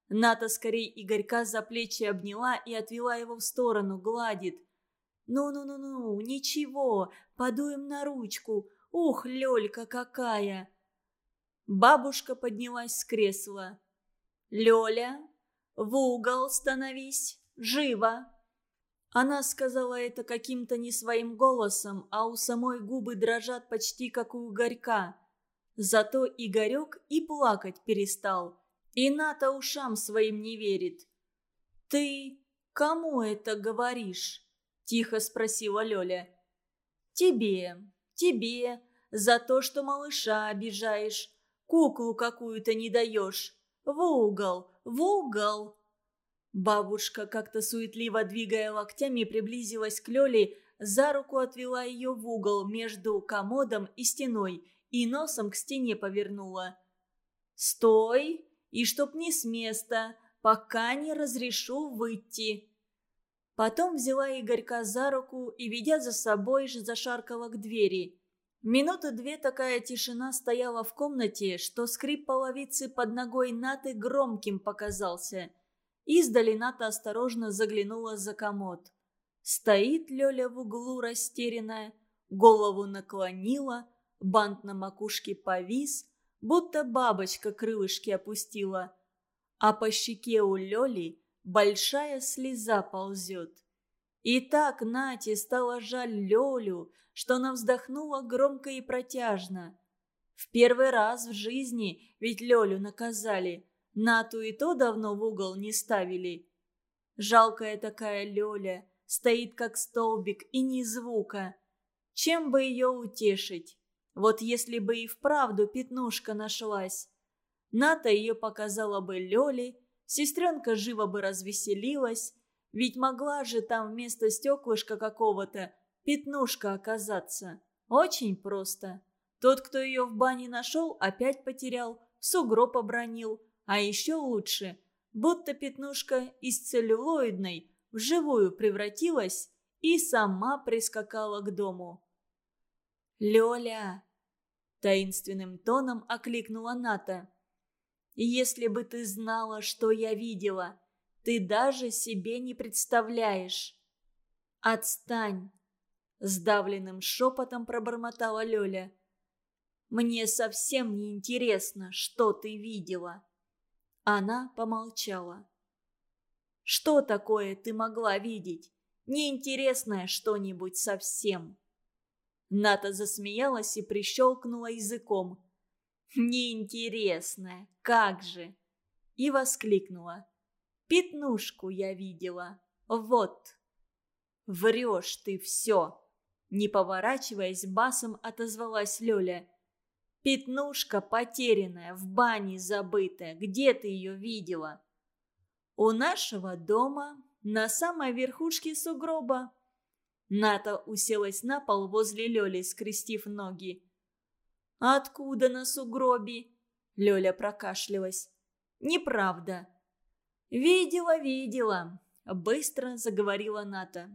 Speaker 1: Ната скорей Игорька за плечи обняла и отвела его в сторону, гладит. «Ну-ну-ну-ну, ничего, подуем на ручку. Ух, Лёлька какая!» Бабушка поднялась с кресла. «Лёля, в угол становись, живо!» Она сказала это каким-то не своим голосом, а у самой губы дрожат почти как у Игорька. Зато Игорек и плакать перестал – и Ната ушам своим не верит. «Ты кому это говоришь?» – тихо спросила Лёля. «Тебе, тебе, за то, что малыша обижаешь, куклу какую-то не даешь. В угол, в угол!» Бабушка, как-то суетливо двигая локтями, приблизилась к Лёле, за руку отвела ее в угол между комодом и стеной и носом к стене повернула. «Стой!» И чтоб не с места, пока не разрешу выйти». Потом взяла Игорька за руку и, ведя за собой же, зашаркала к двери. Минуты две такая тишина стояла в комнате, что скрип половицы под ногой Наты громким показался. Издали Ната осторожно заглянула за комод. Стоит Лёля в углу растерянная, голову наклонила, бант на макушке повис, будто бабочка крылышки опустила. А по щеке у Лёли большая слеза ползет. И так Нате стало жаль Лёлю, что она вздохнула громко и протяжно. В первый раз в жизни ведь Лёлю наказали, Нату и то давно в угол не ставили. Жалкая такая Лёля, стоит как столбик и ни звука. Чем бы ее утешить? Вот если бы и вправду пятнушка нашлась. Ната ее показала бы Лёле, сестренка живо бы развеселилась, ведь могла же там вместо стеклышка какого-то пятнушка оказаться. Очень просто. Тот, кто ее в бане нашел, опять потерял, сугроб обронил. А еще лучше, будто пятнушка из целлюлоидной в живую превратилась и сама прискакала к дому. «Лёля!» – таинственным тоном окликнула Ната. «Если бы ты знала, что я видела, ты даже себе не представляешь». «Отстань!» – сдавленным шепотом пробормотала Лёля. «Мне совсем не интересно, что ты видела». Она помолчала. «Что такое ты могла видеть? Неинтересное что-нибудь совсем?» Ната засмеялась и прищелкнула языком. «Неинтересная, как же!» И воскликнула. «Пятнушку я видела. Вот!» «Врешь ты все!» Не поворачиваясь, басом отозвалась Лёля. «Пятнушка потерянная, в бане забытая. Где ты ее видела?» «У нашего дома, на самой верхушке сугроба». Ната уселась на пол возле Лёли, скрестив ноги. «Откуда на сугробе?» Лёля прокашлялась. «Неправда». «Видела, видела», — быстро заговорила Ната.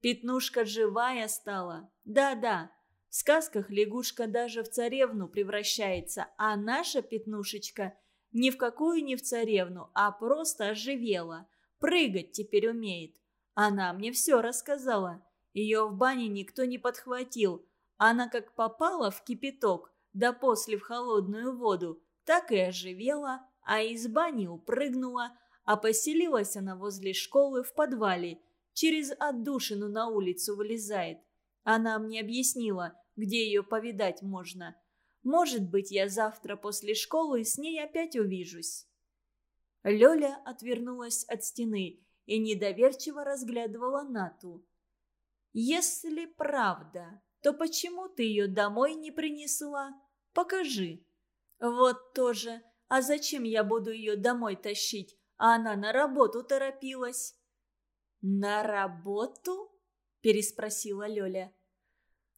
Speaker 1: «Пятнушка живая стала. Да-да, в сказках лягушка даже в царевну превращается, а наша пятнушечка ни в какую не в царевну, а просто оживела. Прыгать теперь умеет. Она мне все рассказала. Ее в бане никто не подхватил. Она как попала в кипяток, да после в холодную воду, так и оживела, а из бани упрыгнула, а поселилась она возле школы в подвале, через отдушину на улицу вылезает. Она мне объяснила, где ее повидать можно. Может быть, я завтра после школы с ней опять увижусь. Лёля отвернулась от стены и недоверчиво разглядывала Нату. «Если правда, то почему ты ее домой не принесла? Покажи». «Вот тоже. А зачем я буду ее домой тащить? А она на работу торопилась». «На работу?» – переспросила Лёля.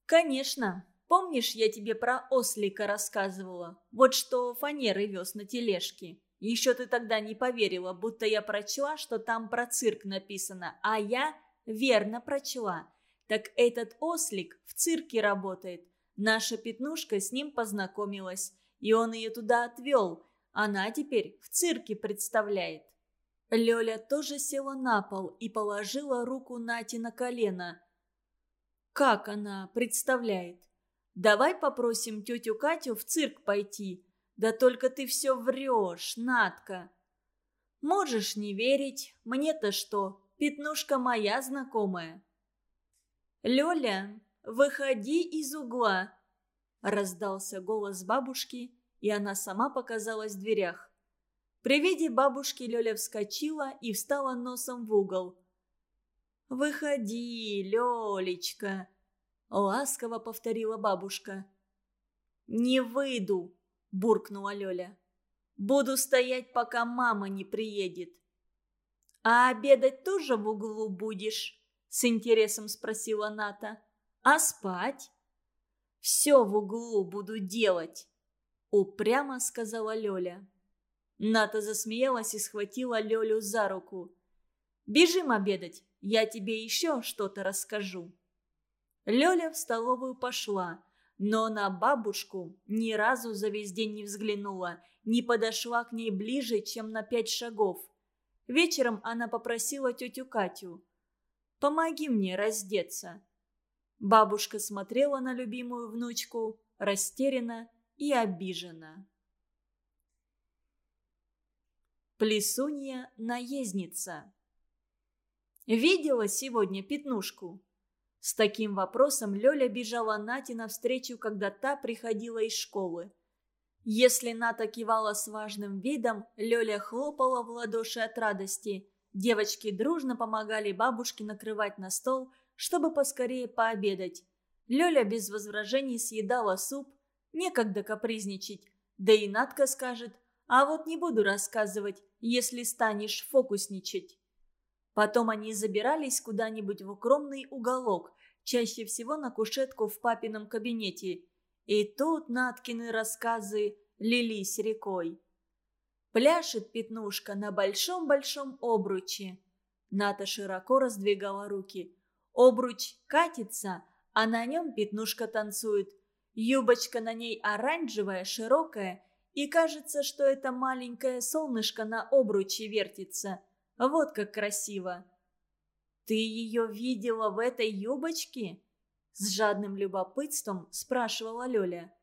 Speaker 1: «Конечно. Помнишь, я тебе про ослика рассказывала? Вот что фанеры вез на тележке. Еще ты тогда не поверила, будто я прочла, что там про цирк написано, а я верно прочла. Так этот ослик в цирке работает. Наша пятнушка с ним познакомилась, и он ее туда отвел. Она теперь в цирке представляет. Лёля тоже села на пол и положила руку Нати на колено. Как она представляет? Давай попросим тетю Катю в цирк пойти. Да только ты все врешь, Натка. Можешь не верить, мне-то что, пятнушка моя знакомая. «Лёля, выходи из угла!» Раздался голос бабушки, и она сама показалась в дверях. При виде бабушки Лёля вскочила и встала носом в угол. «Выходи, Лёлечка!» — ласково повторила бабушка. «Не выйду!» — буркнула Лёля. «Буду стоять, пока мама не приедет». «А обедать тоже в углу будешь?» С интересом спросила Ната. А спать? Все в углу буду делать. Упрямо сказала Лёля. Ната засмеялась и схватила Лёлю за руку. «Бежим обедать, я тебе еще что-то расскажу». Лёля в столовую пошла, но на бабушку ни разу за весь день не взглянула, не подошла к ней ближе, чем на пять шагов. Вечером она попросила тетю Катю. Помоги мне раздеться». Бабушка смотрела на любимую внучку растерянно и обиженно. Плесунья-наездница «Видела сегодня пятнушку?» С таким вопросом Лёля бежала Нате навстречу, когда та приходила из школы. Если Ната кивала с важным видом, Лёля хлопала в ладоши от радости – Девочки дружно помогали бабушке накрывать на стол, чтобы поскорее пообедать. Лёля без возражений съедала суп, некогда капризничать. Да и Надка скажет, а вот не буду рассказывать, если станешь фокусничать. Потом они забирались куда-нибудь в укромный уголок, чаще всего на кушетку в папином кабинете. И тут Наткины рассказы лились рекой. Пляшет пятнушка на большом-большом обруче. Ната широко раздвигала руки. Обруч катится, а на нем пятнушка танцует. Юбочка на ней оранжевая, широкая, и кажется, что это маленькое солнышко на обруче вертится. Вот как красиво. «Ты ее видела в этой юбочке?» С жадным любопытством спрашивала Лёля.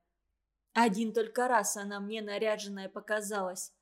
Speaker 1: Один только раз она мне наряженная показалась.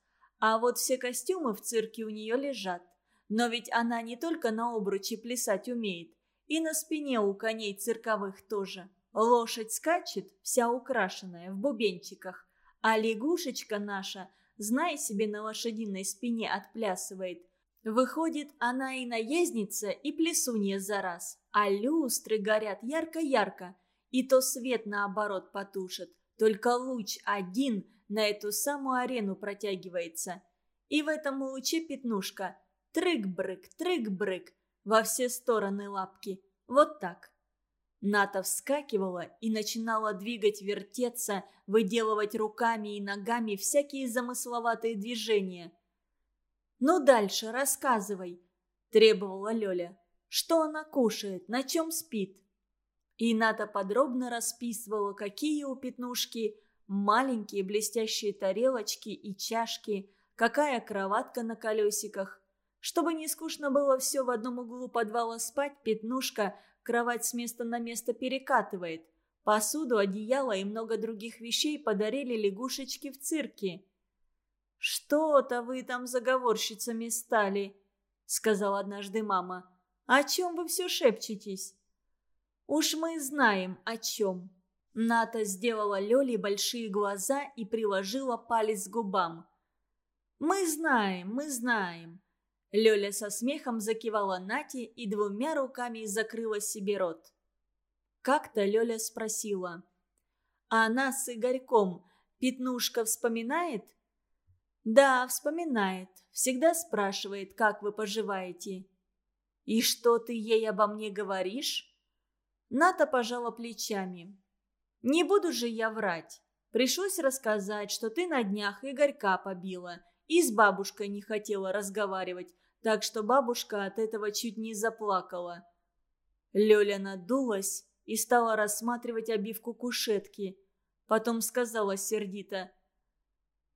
Speaker 1: А вот все костюмы в цирке у нее лежат. Но ведь она не только на обруче плясать умеет, и на спине у коней цирковых тоже. Лошадь скачет, вся украшенная, в бубенчиках, а лягушечка наша, знай себе, на лошадиной спине отплясывает. Выходит, она и наездница, и плесунья за раз, а люстры горят ярко-ярко, и то свет наоборот потушит, только луч один на эту самую арену протягивается. И в этом луче пятнушка. Трык-брык, трык-брык, во все стороны лапки. Вот так. Ната вскакивала и начинала двигать, вертеться, выделывать руками и ногами всякие замысловатые движения. «Ну дальше рассказывай», – требовала Лёля. «Что она кушает, на чем спит?» И Ната подробно расписывала, какие у Пятнушки маленькие блестящие тарелочки и чашки, какая кроватка на колесиках. Чтобы не скучно было все в одном углу подвала спать, Пятнушка кровать с места на место перекатывает. Посуду, одеяло и много других вещей подарили лягушечки в цирке. «Что-то вы там заговорщицами стали», — сказала однажды мама. «О чем вы все шепчетесь?» «Уж мы знаем, о чем». Ната сделала Лёле большие глаза и приложила палец к губам. «Мы знаем, мы знаем». Лёля со смехом закивала Нате и двумя руками закрыла себе рот. Как-то Лёля спросила. «А она с Игорьком Пятнушка вспоминает?» «Да, вспоминает. Всегда спрашивает, как вы поживаете». «И что ты ей обо мне говоришь?» Ната пожала плечами. «Не буду же я врать. Пришлось рассказать, что ты на днях Игорька побила и с бабушкой не хотела разговаривать, так что бабушка от этого чуть не заплакала». Лёля надулась и стала рассматривать обивку кушетки. Потом сказала сердито –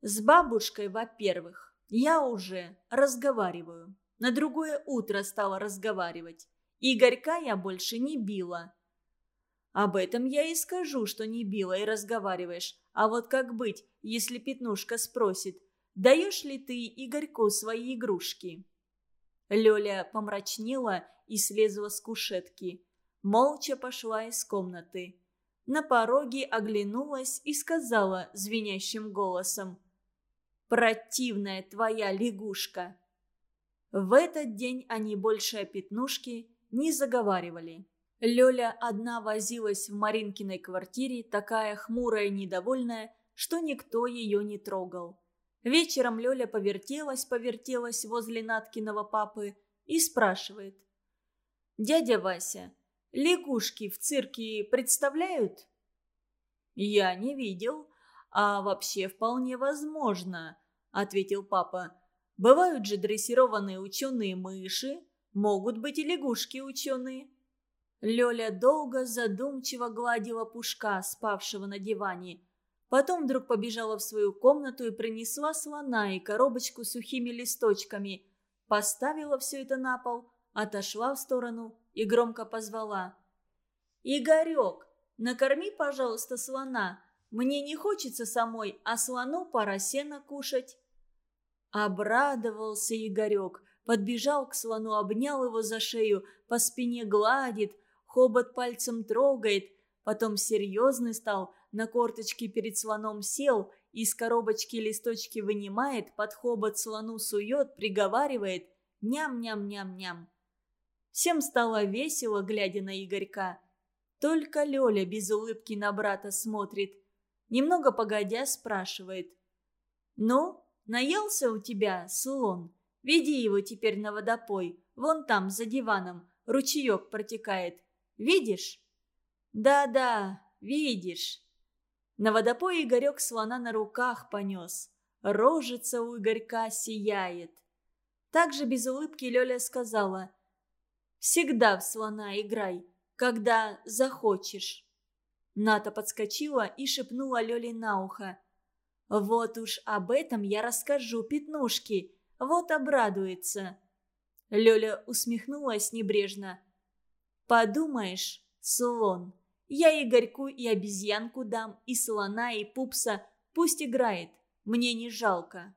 Speaker 1: с бабушкой, во-первых, я уже разговариваю. На другое утро стала разговаривать. Игорька я больше не била. Об этом я и скажу, что не била и разговариваешь. А вот как быть, если Пятнушка спросит, даешь ли ты Игорьку свои игрушки? Лёля помрачнела и слезла с кушетки. Молча пошла из комнаты. На пороге оглянулась и сказала звенящим голосом противная твоя лягушка!» В этот день они больше о пятнушке не заговаривали. Лёля одна возилась в Маринкиной квартире, такая хмурая и недовольная, что никто ее не трогал. Вечером Лёля повертелась-повертелась возле Наткиного папы и спрашивает. «Дядя Вася, лягушки в цирке представляют?» «Я не видел», «А вообще вполне возможно», — ответил папа. «Бывают же дрессированные ученые мыши, могут быть и лягушки-ученые». Лёля долго задумчиво гладила пушка, спавшего на диване. Потом вдруг побежала в свою комнату и принесла слона и коробочку с сухими листочками. Поставила все это на пол, отошла в сторону и громко позвала. «Игорек, накорми, пожалуйста, слона. Мне не хочется самой, а слону пора сена кушать». Обрадовался Игорек, подбежал к слону, обнял его за шею, по спине гладит, хобот пальцем трогает, потом серьезный стал, на корточки перед слоном сел, из коробочки листочки вынимает, под хобот слону сует, приговаривает «ням-ням-ням-ням». Всем стало весело, глядя на Игорька. Только Лёля без улыбки на брата смотрит – Немного погодя спрашивает. «Ну, наелся у тебя слон? Веди его теперь на водопой. Вон там, за диваном, ручеек протекает. Видишь?» «Да-да, видишь». На водопой Игорек слона на руках понес. Рожица у Игорька сияет. Также без улыбки Лёля сказала. «Всегда в слона играй, когда захочешь». Ната подскочила и шепнула Лёле на ухо. «Вот уж об этом я расскажу Пятнушке, вот обрадуется». Лёля усмехнулась небрежно. «Подумаешь, слон, я Игорьку и обезьянку дам, и слона, и пупса, пусть играет, мне не жалко».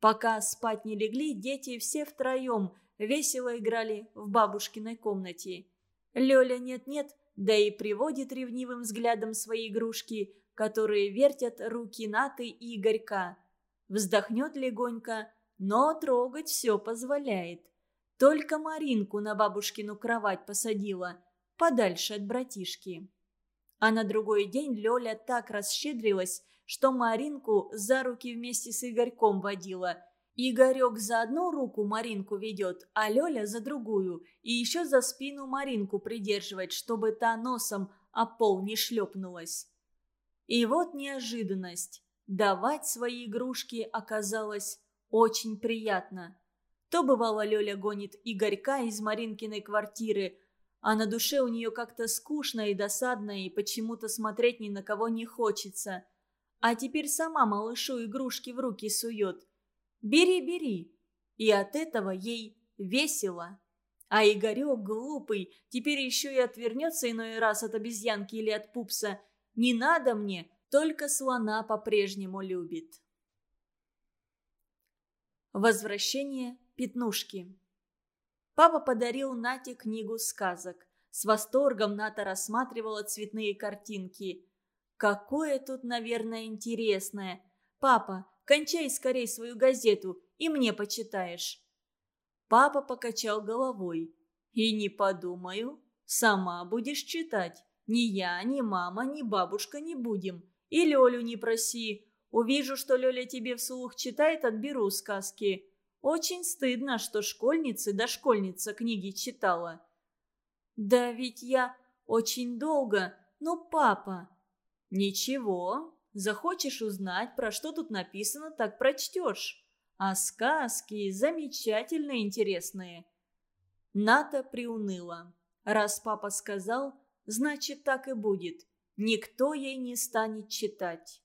Speaker 1: Пока спать не легли, дети все втроем весело играли в бабушкиной комнате. Лёля нет-нет да и приводит ревнивым взглядом свои игрушки, которые вертят руки Наты и Игорька. Вздохнет легонько, но трогать все позволяет. Только Маринку на бабушкину кровать посадила, подальше от братишки. А на другой день Лёля так расщедрилась, что Маринку за руки вместе с Игорьком водила. Игорек за одну руку Маринку ведет, а Лёля за другую, и еще за спину Маринку придерживать, чтобы та носом о пол не шлепнулась. И вот неожиданность. Давать свои игрушки оказалось очень приятно. То бывало Лёля гонит Игорька из Маринкиной квартиры, а на душе у нее как-то скучно и досадно, и почему-то смотреть ни на кого не хочется. А теперь сама малышу игрушки в руки сует. «Бери, бери!» И от этого ей весело. А Игорек, глупый, теперь еще и отвернется иной раз от обезьянки или от пупса. «Не надо мне!» Только слона по-прежнему любит. Возвращение Пятнушки Папа подарил Нате книгу сказок. С восторгом Ната рассматривала цветные картинки. «Какое тут, наверное, интересное! Папа, кончай скорей свою газету, и мне почитаешь!» Папа покачал головой. «И не подумаю, сама будешь читать. Ни я, ни мама, ни бабушка не будем. И Лёлю не проси. Увижу, что Лёля тебе вслух читает, отберу сказки. Очень стыдно, что школьницы да школьница книги читала. Да ведь я очень долго. Ну, папа. Ничего. Захочешь узнать, про что тут написано, так прочтешь. А сказки замечательно интересные. Ната приуныла. Раз папа сказал, значит так и будет никто ей не станет читать.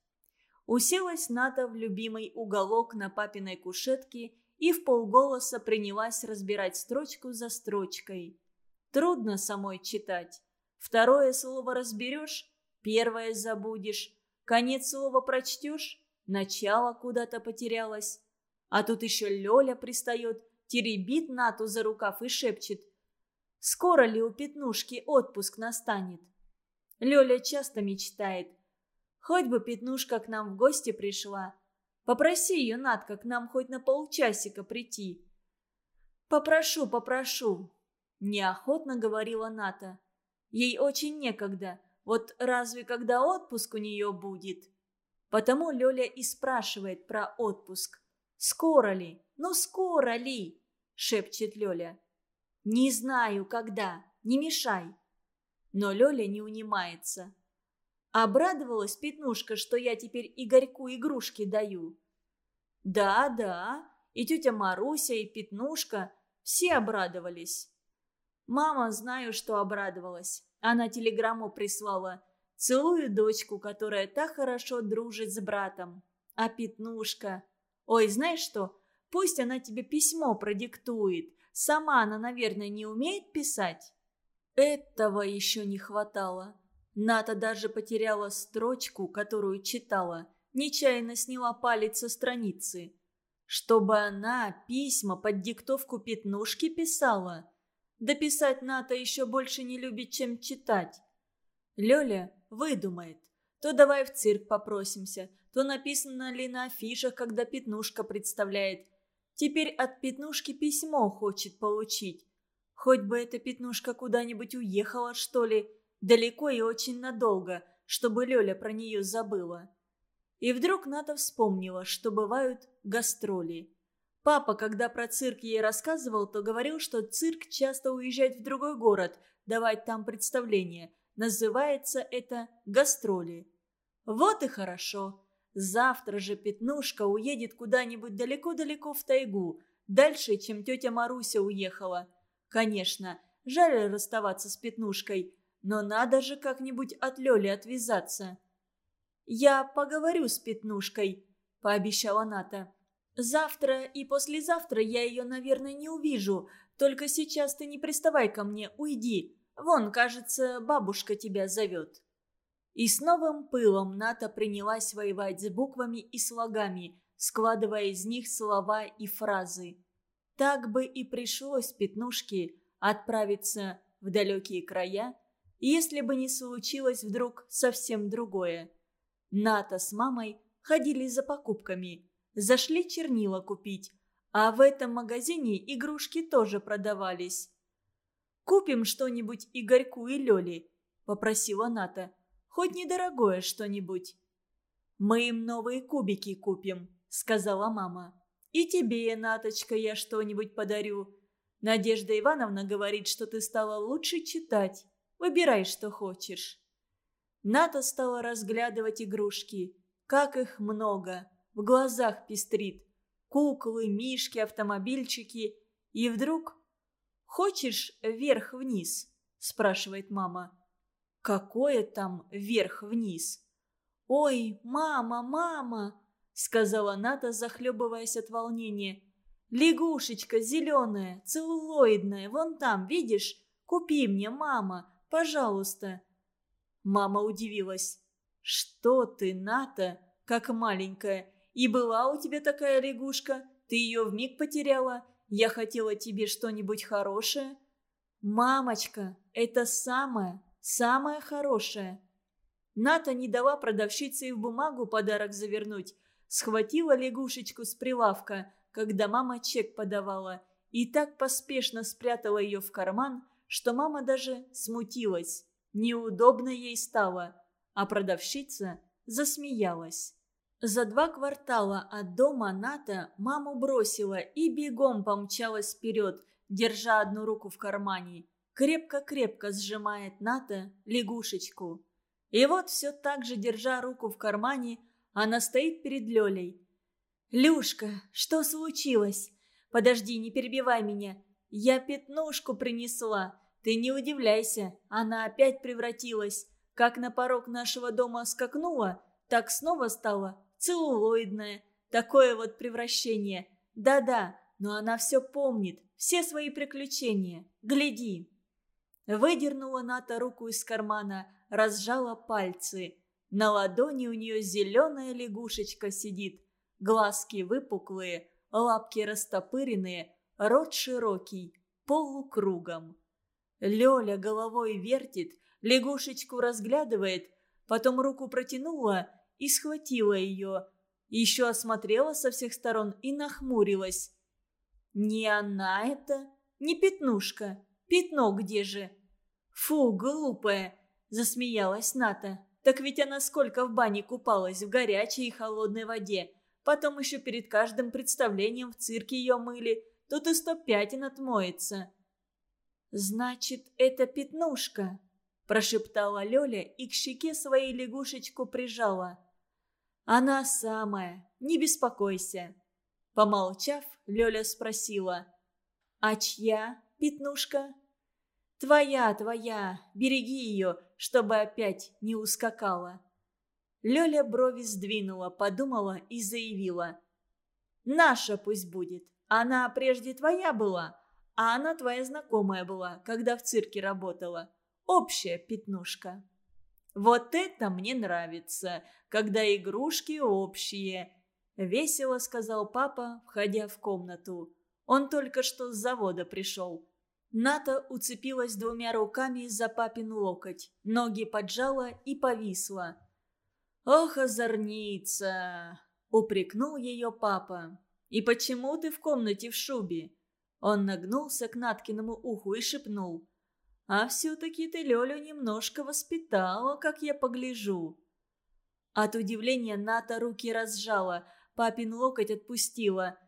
Speaker 1: Уселась Ната в любимый уголок на папиной кушетке и в полголоса принялась разбирать строчку за строчкой. Трудно самой читать. Второе слово разберешь, первое забудешь. Конец слова прочтешь, начало куда-то потерялось. А тут еще Лёля пристает, теребит Нату за рукав и шепчет. «Скоро ли у Пятнушки отпуск настанет?» Лёля часто мечтает. Хоть бы Пятнушка к нам в гости пришла. Попроси ее, Надка, к нам хоть на полчасика прийти. Попрошу, попрошу. Неохотно говорила Ната. Ей очень некогда. Вот разве когда отпуск у нее будет? Потому Лёля и спрашивает про отпуск. «Скоро ли? Ну скоро ли?» – шепчет Лёля. «Не знаю, когда. Не мешай». Но Лёля не унимается. Обрадовалась Пятнушка, что я теперь Игорьку игрушки даю. Да, да, и тетя Маруся, и Пятнушка все обрадовались. Мама, знаю, что обрадовалась. Она телеграмму прислала. Целую дочку, которая так хорошо дружит с братом. А Пятнушка... Ой, знаешь что? Пусть она тебе письмо продиктует. Сама она, наверное, не умеет писать. Этого еще не хватало. Ната даже потеряла строчку, которую читала, нечаянно сняла палец со страницы. Чтобы она письма под диктовку пятнушки писала. Да писать Ната еще больше не любит, чем читать. Лёля выдумает. То давай в цирк попросимся, то написано ли на афишах, когда пятнушка представляет. Теперь от пятнушки письмо хочет получить. Хоть бы эта пятнушка куда-нибудь уехала, что ли, далеко и очень надолго, чтобы Лёля про нее забыла. И вдруг Ната вспомнила, что бывают гастроли. Папа, когда про цирк ей рассказывал, то говорил, что цирк часто уезжает в другой город, давать там представление. Называется это гастроли. Вот и хорошо. Завтра же Пятнушка уедет куда-нибудь далеко-далеко в тайгу, дальше, чем тетя Маруся уехала. Конечно, жаль расставаться с Пятнушкой, но надо же как-нибудь от Лёли отвязаться. «Я поговорю с Пятнушкой», – пообещала Ната. «Завтра и послезавтра я ее, наверное, не увижу. Только сейчас ты не приставай ко мне, уйди. Вон, кажется, бабушка тебя зовет». И с новым пылом Ната принялась воевать с буквами и слогами, складывая из них слова и фразы. Так бы и пришлось Пятнушке отправиться в далекие края, если бы не случилось вдруг совсем другое. Ната с мамой ходили за покупками, зашли чернила купить, А в этом магазине игрушки тоже продавались. «Купим что-нибудь Игорьку и Лёле», – попросила Ната. «Хоть недорогое что-нибудь». «Мы им новые кубики купим», – сказала мама. «И тебе, Наточка, я что-нибудь подарю. Надежда Ивановна говорит, что ты стала лучше читать. Выбирай, что хочешь». Ната стала разглядывать игрушки. Как их много. В глазах пестрит. Куклы, мишки, автомобильчики. И вдруг... «Хочешь вверх-вниз?» – спрашивает мама. «Какое там вверх-вниз?» «Ой, мама, мама!» – сказала Ната, захлебываясь от волнения. «Лягушечка зеленая, целлулоидная, вон там, видишь? Купи мне, мама, пожалуйста!» Мама удивилась. «Что ты, Ната, как маленькая? И была у тебя такая лягушка? Ты ее вмиг потеряла? Я хотела тебе что-нибудь хорошее?» «Мамочка, это самое, самое хорошее!» Ната не дала продавщице и в бумагу подарок завернуть. Схватила лягушечку с прилавка, когда мама чек подавала, и так поспешно спрятала ее в карман, что мама даже смутилась. Неудобно ей стало, а продавщица засмеялась. За два квартала от дома Ната маму бросила и бегом помчалась вперед, держа одну руку в кармане. Крепко-крепко сжимает Ната лягушечку. И вот все так же, держа руку в кармане, она стоит перед Лёлей. «Люшка, что случилось? Подожди, не перебивай меня. Я пятнушку принесла. Ты не удивляйся, она опять превратилась. Как на порог нашего дома скакнула, так снова стала целлулоидная. Такое вот превращение. Да-да, но она все помнит, все свои приключения. Гляди. Выдернула Ната руку из кармана, разжала пальцы. На ладони у нее зеленая лягушечка сидит. Глазки выпуклые, лапки растопыренные, рот широкий, полукругом. Лёля головой вертит, лягушечку разглядывает, потом руку протянула и схватила ее. Еще осмотрела со всех сторон и нахмурилась. «Не она это? Не пятнушка. Пятно где же?» «Фу, глупая!» – засмеялась Ната. «Так ведь она сколько в бане купалась в горячей и холодной воде. Потом еще перед каждым представлением в цирке ее мыли. Тут и сто пятен отмоется». «Значит, это пятнушка», – прошептала Лёля и к щеке своей лягушечку прижала. «Она самая, не беспокойся». Помолчав, Лёля спросила. «А чья пятнушка?» «Твоя, твоя, береги ее, чтобы опять не ускакала». Лёля брови сдвинула, подумала и заявила. «Наша пусть будет. Она прежде твоя была, а она твоя знакомая была, когда в цирке работала. Общая пятнушка. Вот это мне нравится, когда игрушки общие. Весело сказал папа, входя в комнату. Он только что с завода пришел. Ната уцепилась двумя руками за папин локоть, ноги поджала и повисла. «Ох, озорница!» – упрекнул ее папа. «И почему ты в комнате в шубе? Он нагнулся к Наткиному уху и шепнул. «А все-таки ты Лелю немножко воспитала, как я погляжу». От удивления Ната руки разжала, папин локоть отпустила.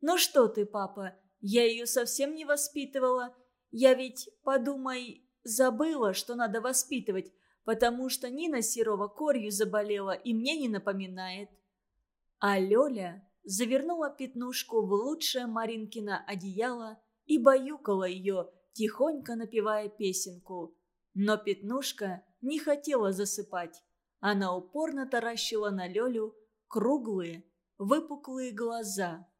Speaker 1: «Ну что ты, папа, я ее совсем не воспитывала. Я ведь, подумай, забыла, что надо воспитывать, потому что Нина Серова корью заболела и мне не напоминает». А Лёля завернула пятнушку в лучшее Маринкино одеяло и баюкала ее, тихонько напевая песенку. Но пятнушка не хотела засыпать. Она упорно таращила на Лёлю круглые, выпуклые глаза.